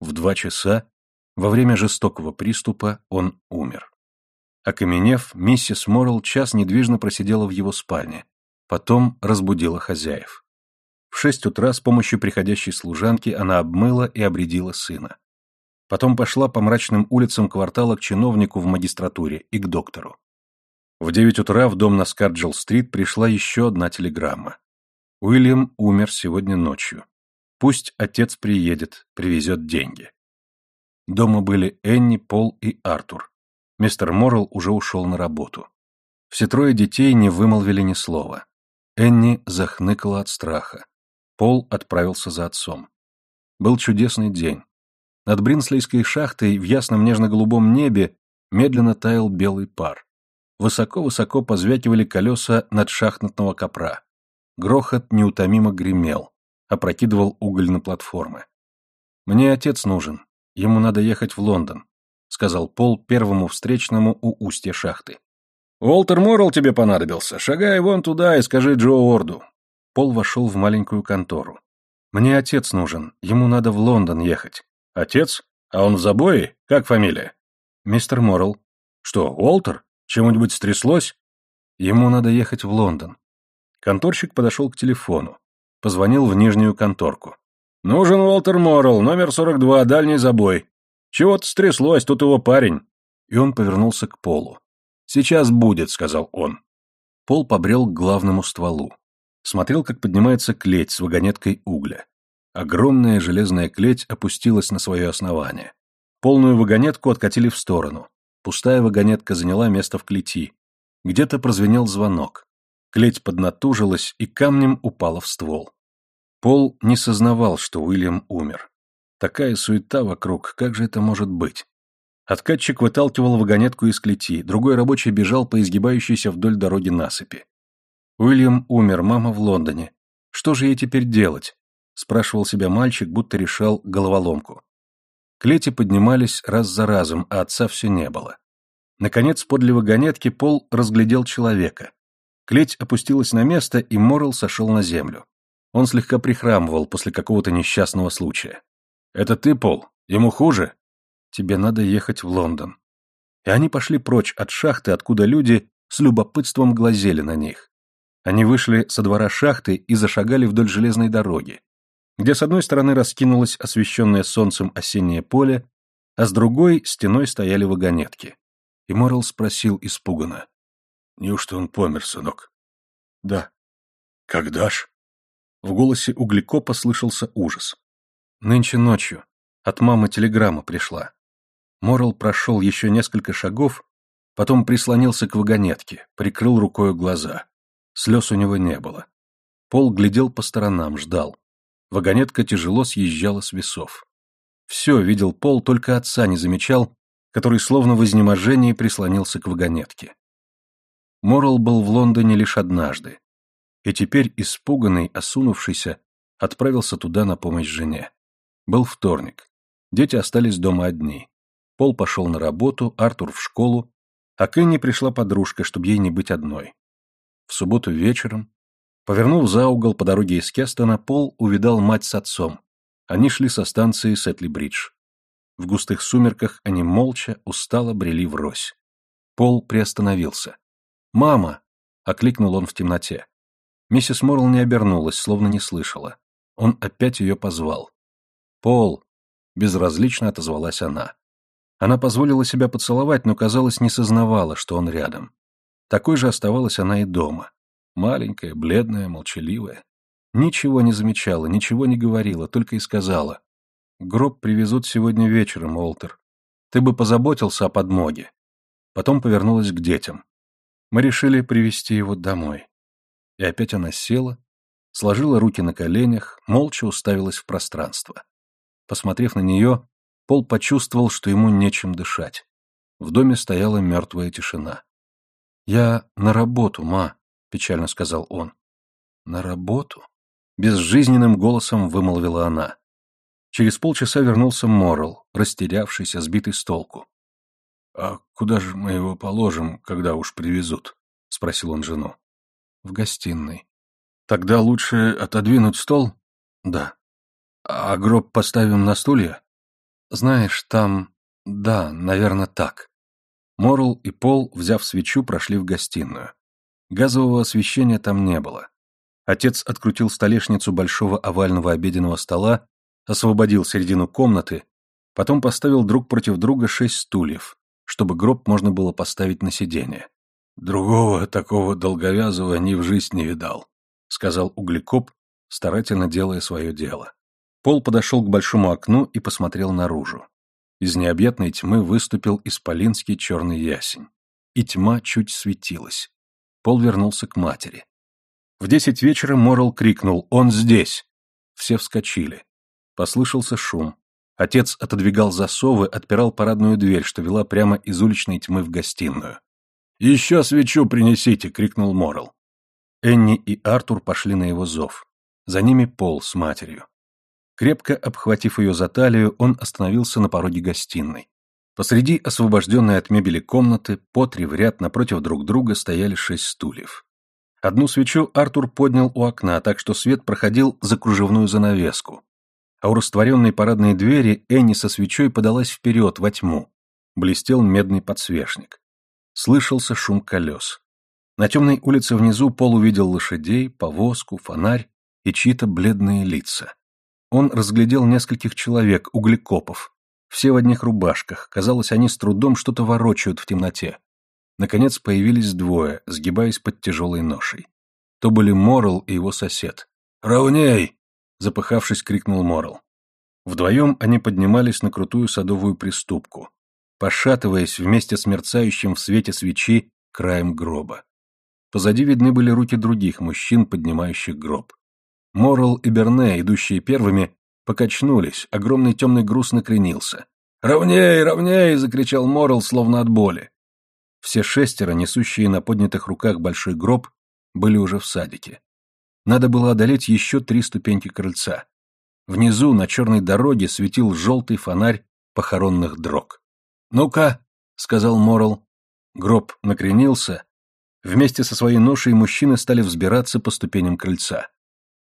A: В два часа, во время жестокого приступа, он умер. Окаменев, миссис Моррелл час недвижно просидела в его спальне, потом разбудила хозяев. В шесть утра с помощью приходящей служанки она обмыла и обредила сына. Потом пошла по мрачным улицам квартала к чиновнику в магистратуре и к доктору. В девять утра в дом на Скарджелл-стрит пришла еще одна телеграмма. Уильям умер сегодня ночью. Пусть отец приедет, привезет деньги. Дома были Энни, Пол и Артур. Мистер Моррелл уже ушел на работу. Все трое детей не вымолвили ни слова. Энни захныкала от страха. Пол отправился за отцом. Был чудесный день. Над Бринслейской шахтой в ясном нежно-голубом небе медленно таял белый пар. Высоко-высоко позвякивали колеса над шахтного копра. Грохот неутомимо гремел, опрокидывал уголь на платформы. «Мне отец нужен. Ему надо ехать в Лондон», — сказал Пол первому встречному у устья шахты. «Уолтер Моррелл тебе понадобился. Шагай вон туда и скажи Джо Орду. Пол вошел в маленькую контору. «Мне отец нужен. Ему надо в Лондон ехать». «Отец? А он в забое? Как фамилия?» «Мистер Моррелл». «Что, Уолтер? Чему-нибудь стряслось?» «Ему надо ехать в Лондон». Конторщик подошел к телефону. Позвонил в нижнюю конторку. «Нужен Уолтер Моррелл, номер 42, дальний забой. Чего-то стряслось, тут его парень». И он повернулся к Полу. «Сейчас будет», — сказал он. Пол побрел к главному стволу смотрел, как поднимается клеть с вагонеткой угля. Огромная железная клеть опустилась на свое основание. Полную вагонетку откатили в сторону. Пустая вагонетка заняла место в клети. Где-то прозвенел звонок. Клеть поднатужилась и камнем упала в ствол. Пол не сознавал, что Уильям умер. Такая суета вокруг, как же это может быть? Откатчик выталкивал вагонетку из клети, другой рабочий бежал по изгибающейся вдоль дороги насыпи. Уильям умер, мама в Лондоне. Что же ей теперь делать? Спрашивал себя мальчик, будто решал головоломку. Клети поднимались раз за разом, а отца все не было. Наконец, подле вагонетки Пол разглядел человека. Клеть опустилась на место, и Моррел сошел на землю. Он слегка прихрамывал после какого-то несчастного случая. «Это ты, Пол? Ему хуже?» «Тебе надо ехать в Лондон». И они пошли прочь от шахты, откуда люди с любопытством глазели на них. Они вышли со двора шахты и зашагали вдоль железной дороги, где с одной стороны раскинулось освещенное солнцем осеннее поле, а с другой стеной стояли вагонетки. И Моррел спросил испуганно. «Неужто он помер, сынок?» «Да». «Когда ж?» В голосе углекопа слышался ужас. «Нынче ночью. От мамы телеграмма пришла». Моррел прошел еще несколько шагов, потом прислонился к вагонетке, прикрыл рукою глаза. Слез у него не было. Пол глядел по сторонам, ждал. Вагонетка тяжело съезжала с весов. Все видел Пол, только отца не замечал, который словно в изнеможении прислонился к вагонетке. Моррел был в Лондоне лишь однажды, и теперь, испуганный, осунувшийся, отправился туда на помощь жене. Был вторник. Дети остались дома одни. Пол пошел на работу, Артур в школу, а Кенни пришла подружка, чтобы ей не быть одной. В субботу вечером, повернув за угол по дороге из Кестона, Пол увидал мать с отцом. Они шли со станции Сетли-Бридж. В густых сумерках они молча, устало брели врозь. Пол приостановился. «Мама!» — окликнул он в темноте. Миссис Морл не обернулась, словно не слышала. Он опять ее позвал. «Пол!» — безразлично отозвалась она. Она позволила себя поцеловать, но, казалось, не сознавала, что он рядом. Такой же оставалась она и дома. Маленькая, бледная, молчаливая. Ничего не замечала, ничего не говорила, только и сказала. Гроб привезут сегодня вечером, Уолтер. Ты бы позаботился о подмоге. Потом повернулась к детям. Мы решили привести его домой. И опять она села, сложила руки на коленях, молча уставилась в пространство. Посмотрев на нее, Пол почувствовал, что ему нечем дышать. В доме стояла мертвая тишина. «Я на работу, ма», — печально сказал он. «На работу?» — безжизненным голосом вымолвила она. Через полчаса вернулся Моррел, растерявшийся, сбитый с толку. «А куда же мы его положим, когда уж привезут?» — спросил он жену. «В гостиной». «Тогда лучше отодвинуть стол?» «Да». «А гроб поставим на стулья?» «Знаешь, там... Да, наверное, так». Моррел и Пол, взяв свечу, прошли в гостиную. Газового освещения там не было. Отец открутил столешницу большого овального обеденного стола освободил середину комнаты, потом поставил друг против друга шесть стульев, чтобы гроб можно было поставить на сиденье. «Другого такого долговязого ни в жизнь не видал», — сказал углекоп, старательно делая свое дело. Пол подошел к большому окну и посмотрел наружу. Из необъятной тьмы выступил исполинский черный ясень. И тьма чуть светилась. Пол вернулся к матери. В десять вечера Морал крикнул «Он здесь!». Все вскочили. Послышался шум. Отец отодвигал засовы, отпирал парадную дверь, что вела прямо из уличной тьмы в гостиную. «Еще свечу принесите!» — крикнул Моррел. Энни и Артур пошли на его зов. За ними Пол с матерью. Крепко обхватив ее за талию, он остановился на пороге гостиной. Посреди освобожденной от мебели комнаты, по три в ряд напротив друг друга стояли шесть стульев. Одну свечу Артур поднял у окна, так что свет проходил за кружевную занавеску, а у растворенной парадной двери Энни со свечой подалась вперед, во тьму. Блестел медный подсвечник. Слышался шум колес. На темной улице внизу Пол увидел лошадей, повозку, фонарь и чьи-то бледные лица. Он разглядел нескольких человек, углекопов. Все в одних рубашках, казалось, они с трудом что-то ворочают в темноте. Наконец появились двое, сгибаясь под тяжелой ношей. То были Моррел и его сосед. «Ровней!» запыхавшись, крикнул Морл. Вдвоем они поднимались на крутую садовую приступку, пошатываясь вместе с мерцающим в свете свечи краем гроба. Позади видны были руки других мужчин, поднимающих гроб. Морл и Берне, идущие первыми, покачнулись, огромный темный груз накренился. «Ровней, ровней!» — закричал Морл, словно от боли. Все шестеро, несущие на поднятых руках большой гроб, были уже в садике. Надо было одолеть еще три ступеньки крыльца. Внизу на черной дороге светил желтый фонарь похоронных дрог. «Ну-ка», — сказал Морл. Гроб накренился. Вместе со своей ношей мужчины стали взбираться по ступеням крыльца.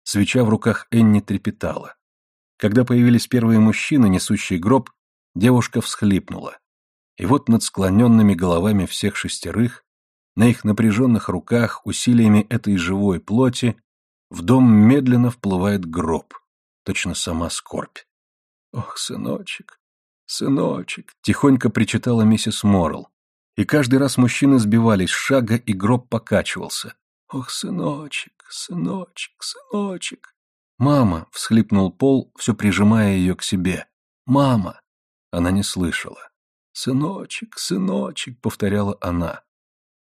A: Свеча в руках Энни трепетала. Когда появились первые мужчины, несущие гроб, девушка всхлипнула. И вот над склоненными головами всех шестерых, на их напряженных руках, усилиями этой живой плоти, в дом медленно вплывает гроб, точно сама скорбь. «Ох, сыночек, сыночек!» — тихонько причитала миссис Моррелл. И каждый раз мужчины сбивались с шага, и гроб покачивался. «Ох, сыночек, сыночек, сыночек!» «Мама!» — всхлипнул Пол, все прижимая ее к себе. «Мама!» Она не слышала. «Сыночек, сыночек!» — повторяла она.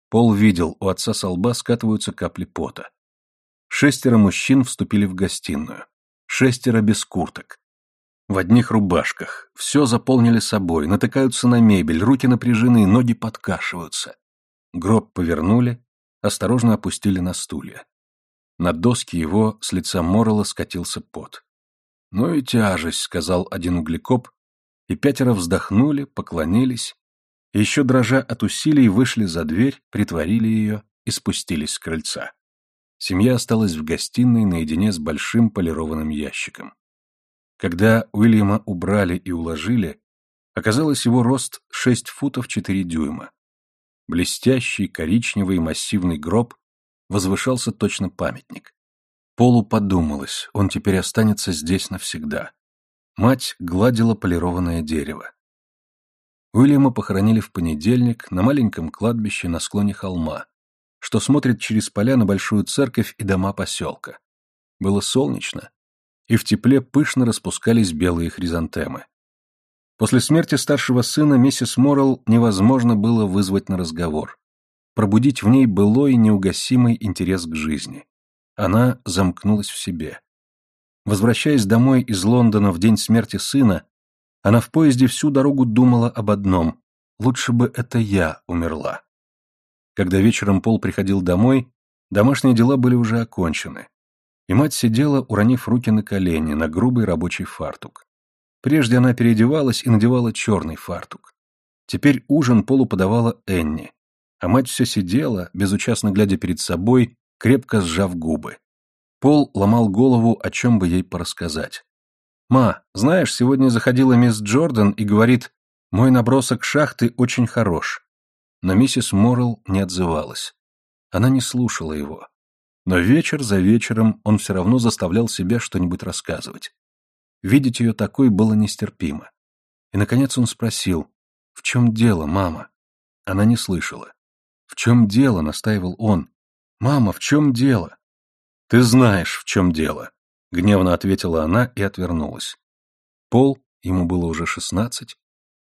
A: Пол видел, у отца со лба скатываются капли пота. Шестеро мужчин вступили в гостиную. Шестеро без курток. В одних рубашках. Все заполнили собой, натыкаются на мебель, руки напряжены, ноги подкашиваются. Гроб повернули, осторожно опустили на стулья. На доски его с лица Моррелла скатился пот. «Ну и тяжесть», — сказал один углекоп, и пятеро вздохнули, поклонились, и еще дрожа от усилий вышли за дверь, притворили ее и спустились с крыльца. Семья осталась в гостиной наедине с большим полированным ящиком. Когда Уильяма убрали и уложили, оказалось его рост 6 футов 4 дюйма. Блестящий коричневый массивный гроб возвышался точно памятник. Полу подумалось, он теперь останется здесь навсегда. Мать гладила полированное дерево. Уильяма похоронили в понедельник на маленьком кладбище на склоне холма, что смотрит через поля на большую церковь и дома поселка. Было солнечно, и в тепле пышно распускались белые хризантемы. После смерти старшего сына миссис Моррелл невозможно было вызвать на разговор, пробудить в ней былой неугасимый интерес к жизни. Она замкнулась в себе. Возвращаясь домой из Лондона в день смерти сына, она в поезде всю дорогу думала об одном — лучше бы это я умерла. Когда вечером Пол приходил домой, домашние дела были уже окончены и мать сидела, уронив руки на колени, на грубый рабочий фартук. Прежде она переодевалась и надевала черный фартук. Теперь ужин Полу подавала Энни, а мать все сидела, безучастно глядя перед собой, крепко сжав губы. Пол ломал голову, о чем бы ей порассказать. «Ма, знаешь, сегодня заходила мисс Джордан и говорит, мой набросок шахты очень хорош». Но миссис Моррелл не отзывалась. Она не слушала его. Но вечер за вечером он все равно заставлял себя что-нибудь рассказывать. Видеть ее такой было нестерпимо. И, наконец, он спросил, «В чем дело, мама?» Она не слышала. «В чем дело?» — настаивал он. «Мама, в чем дело?» «Ты знаешь, в чем дело», — гневно ответила она и отвернулась. Пол, ему было уже шестнадцать,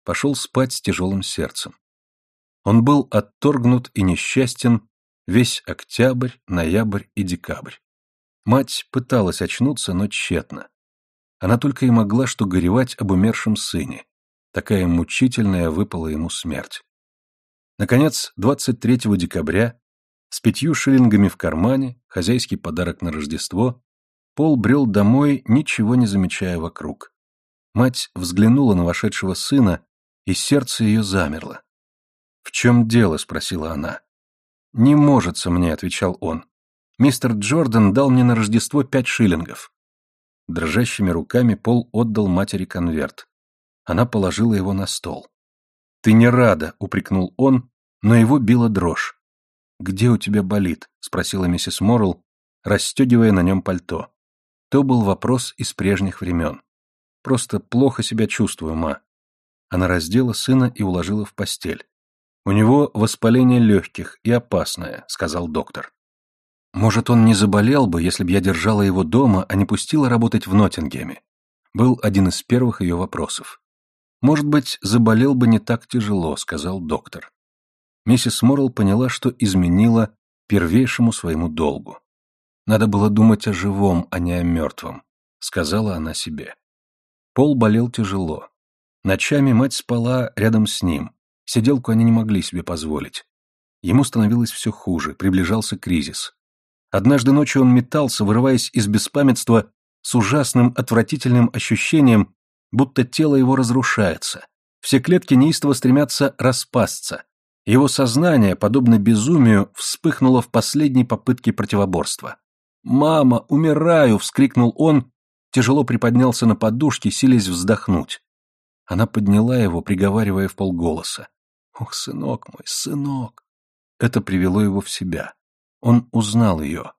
A: пошел спать с тяжелым сердцем. Он был отторгнут и несчастен Весь октябрь, ноябрь и декабрь. Мать пыталась очнуться, но тщетно. Она только и могла что горевать об умершем сыне. Такая мучительная выпала ему смерть. Наконец, 23 декабря, с пятью шиллингами в кармане, хозяйский подарок на Рождество, Пол брел домой, ничего не замечая вокруг. Мать взглянула на вошедшего сына, и сердце ее замерло. «В чем дело?» — спросила она. «Не можется мне», — отвечал он. «Мистер Джордан дал мне на Рождество пять шиллингов». Дрожащими руками Пол отдал матери конверт. Она положила его на стол. «Ты не рада», — упрекнул он, но его била дрожь. «Где у тебя болит?» — спросила миссис Моррелл, расстегивая на нем пальто. То был вопрос из прежних времен. «Просто плохо себя чувствую, ма». Она раздела сына и уложила в постель. «У него воспаление легких и опасное», — сказал доктор. «Может, он не заболел бы, если бы я держала его дома, а не пустила работать в Ноттингеме?» Был один из первых ее вопросов. «Может быть, заболел бы не так тяжело», — сказал доктор. Миссис Моррелл поняла, что изменила первейшему своему долгу. «Надо было думать о живом, а не о мертвом», — сказала она себе. Пол болел тяжело. Ночами мать спала рядом с ним, Сиделку они не могли себе позволить. Ему становилось все хуже, приближался кризис. Однажды ночью он метался, вырываясь из беспамятства с ужасным, отвратительным ощущением, будто тело его разрушается. Все клетки неистово стремятся распасться. Его сознание, подобно безумию, вспыхнуло в последней попытке противоборства. «Мама, умираю!» — вскрикнул он, тяжело приподнялся на подушке, силясь вздохнуть. Она подняла его, приговаривая в полголоса. «Ох, сынок мой, сынок!» Это привело его в себя. Он узнал ее.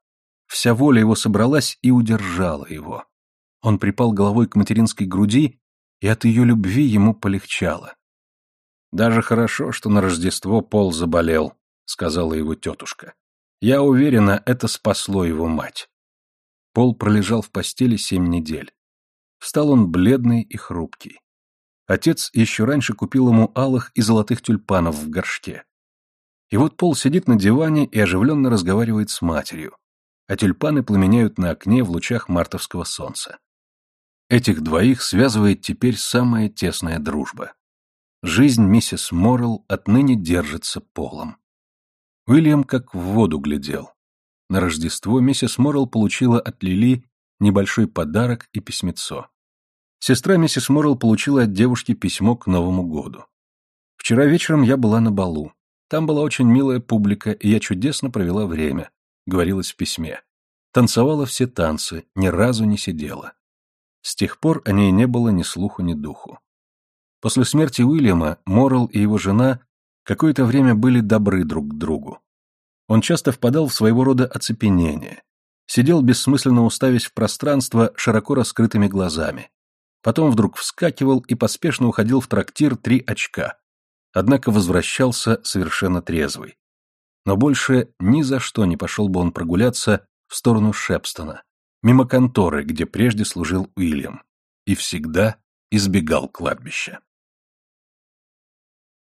A: Вся воля его собралась и удержала его. Он припал головой к материнской груди, и от ее любви ему полегчало. «Даже хорошо, что на Рождество Пол заболел», — сказала его тетушка. «Я уверена, это спасло его мать». Пол пролежал в постели семь недель. Встал он бледный и хрупкий. Отец еще раньше купил ему алых и золотых тюльпанов в горшке. И вот Пол сидит на диване и оживленно разговаривает с матерью, а тюльпаны пламеняют на окне в лучах мартовского солнца. Этих двоих связывает теперь самая тесная дружба. Жизнь миссис Моррелл отныне держится полом. Уильям как в воду глядел. На Рождество миссис Моррелл получила от Лили небольшой подарок и письмецо. Сестра миссис Моррелл получила от девушки письмо к Новому году. Вчера вечером я была на балу. Там была очень милая публика, и я чудесно провела время, говорилось в письме. Танцевала все танцы, ни разу не сидела. С тех пор о ней не было ни слуху, ни духу. После смерти Уильяма Моррелл и его жена какое-то время были добры друг к другу. Он часто впадал в своего рода оцепенение, сидел бессмысленно уставясь в пространство широко раскрытыми глазами. Потом вдруг вскакивал и поспешно уходил в трактир три очка. Однако возвращался совершенно трезвый. Но больше ни за что не пошел бы он прогуляться в сторону Шепстона, мимо конторы, где прежде служил Уильям, и всегда избегал кладбища.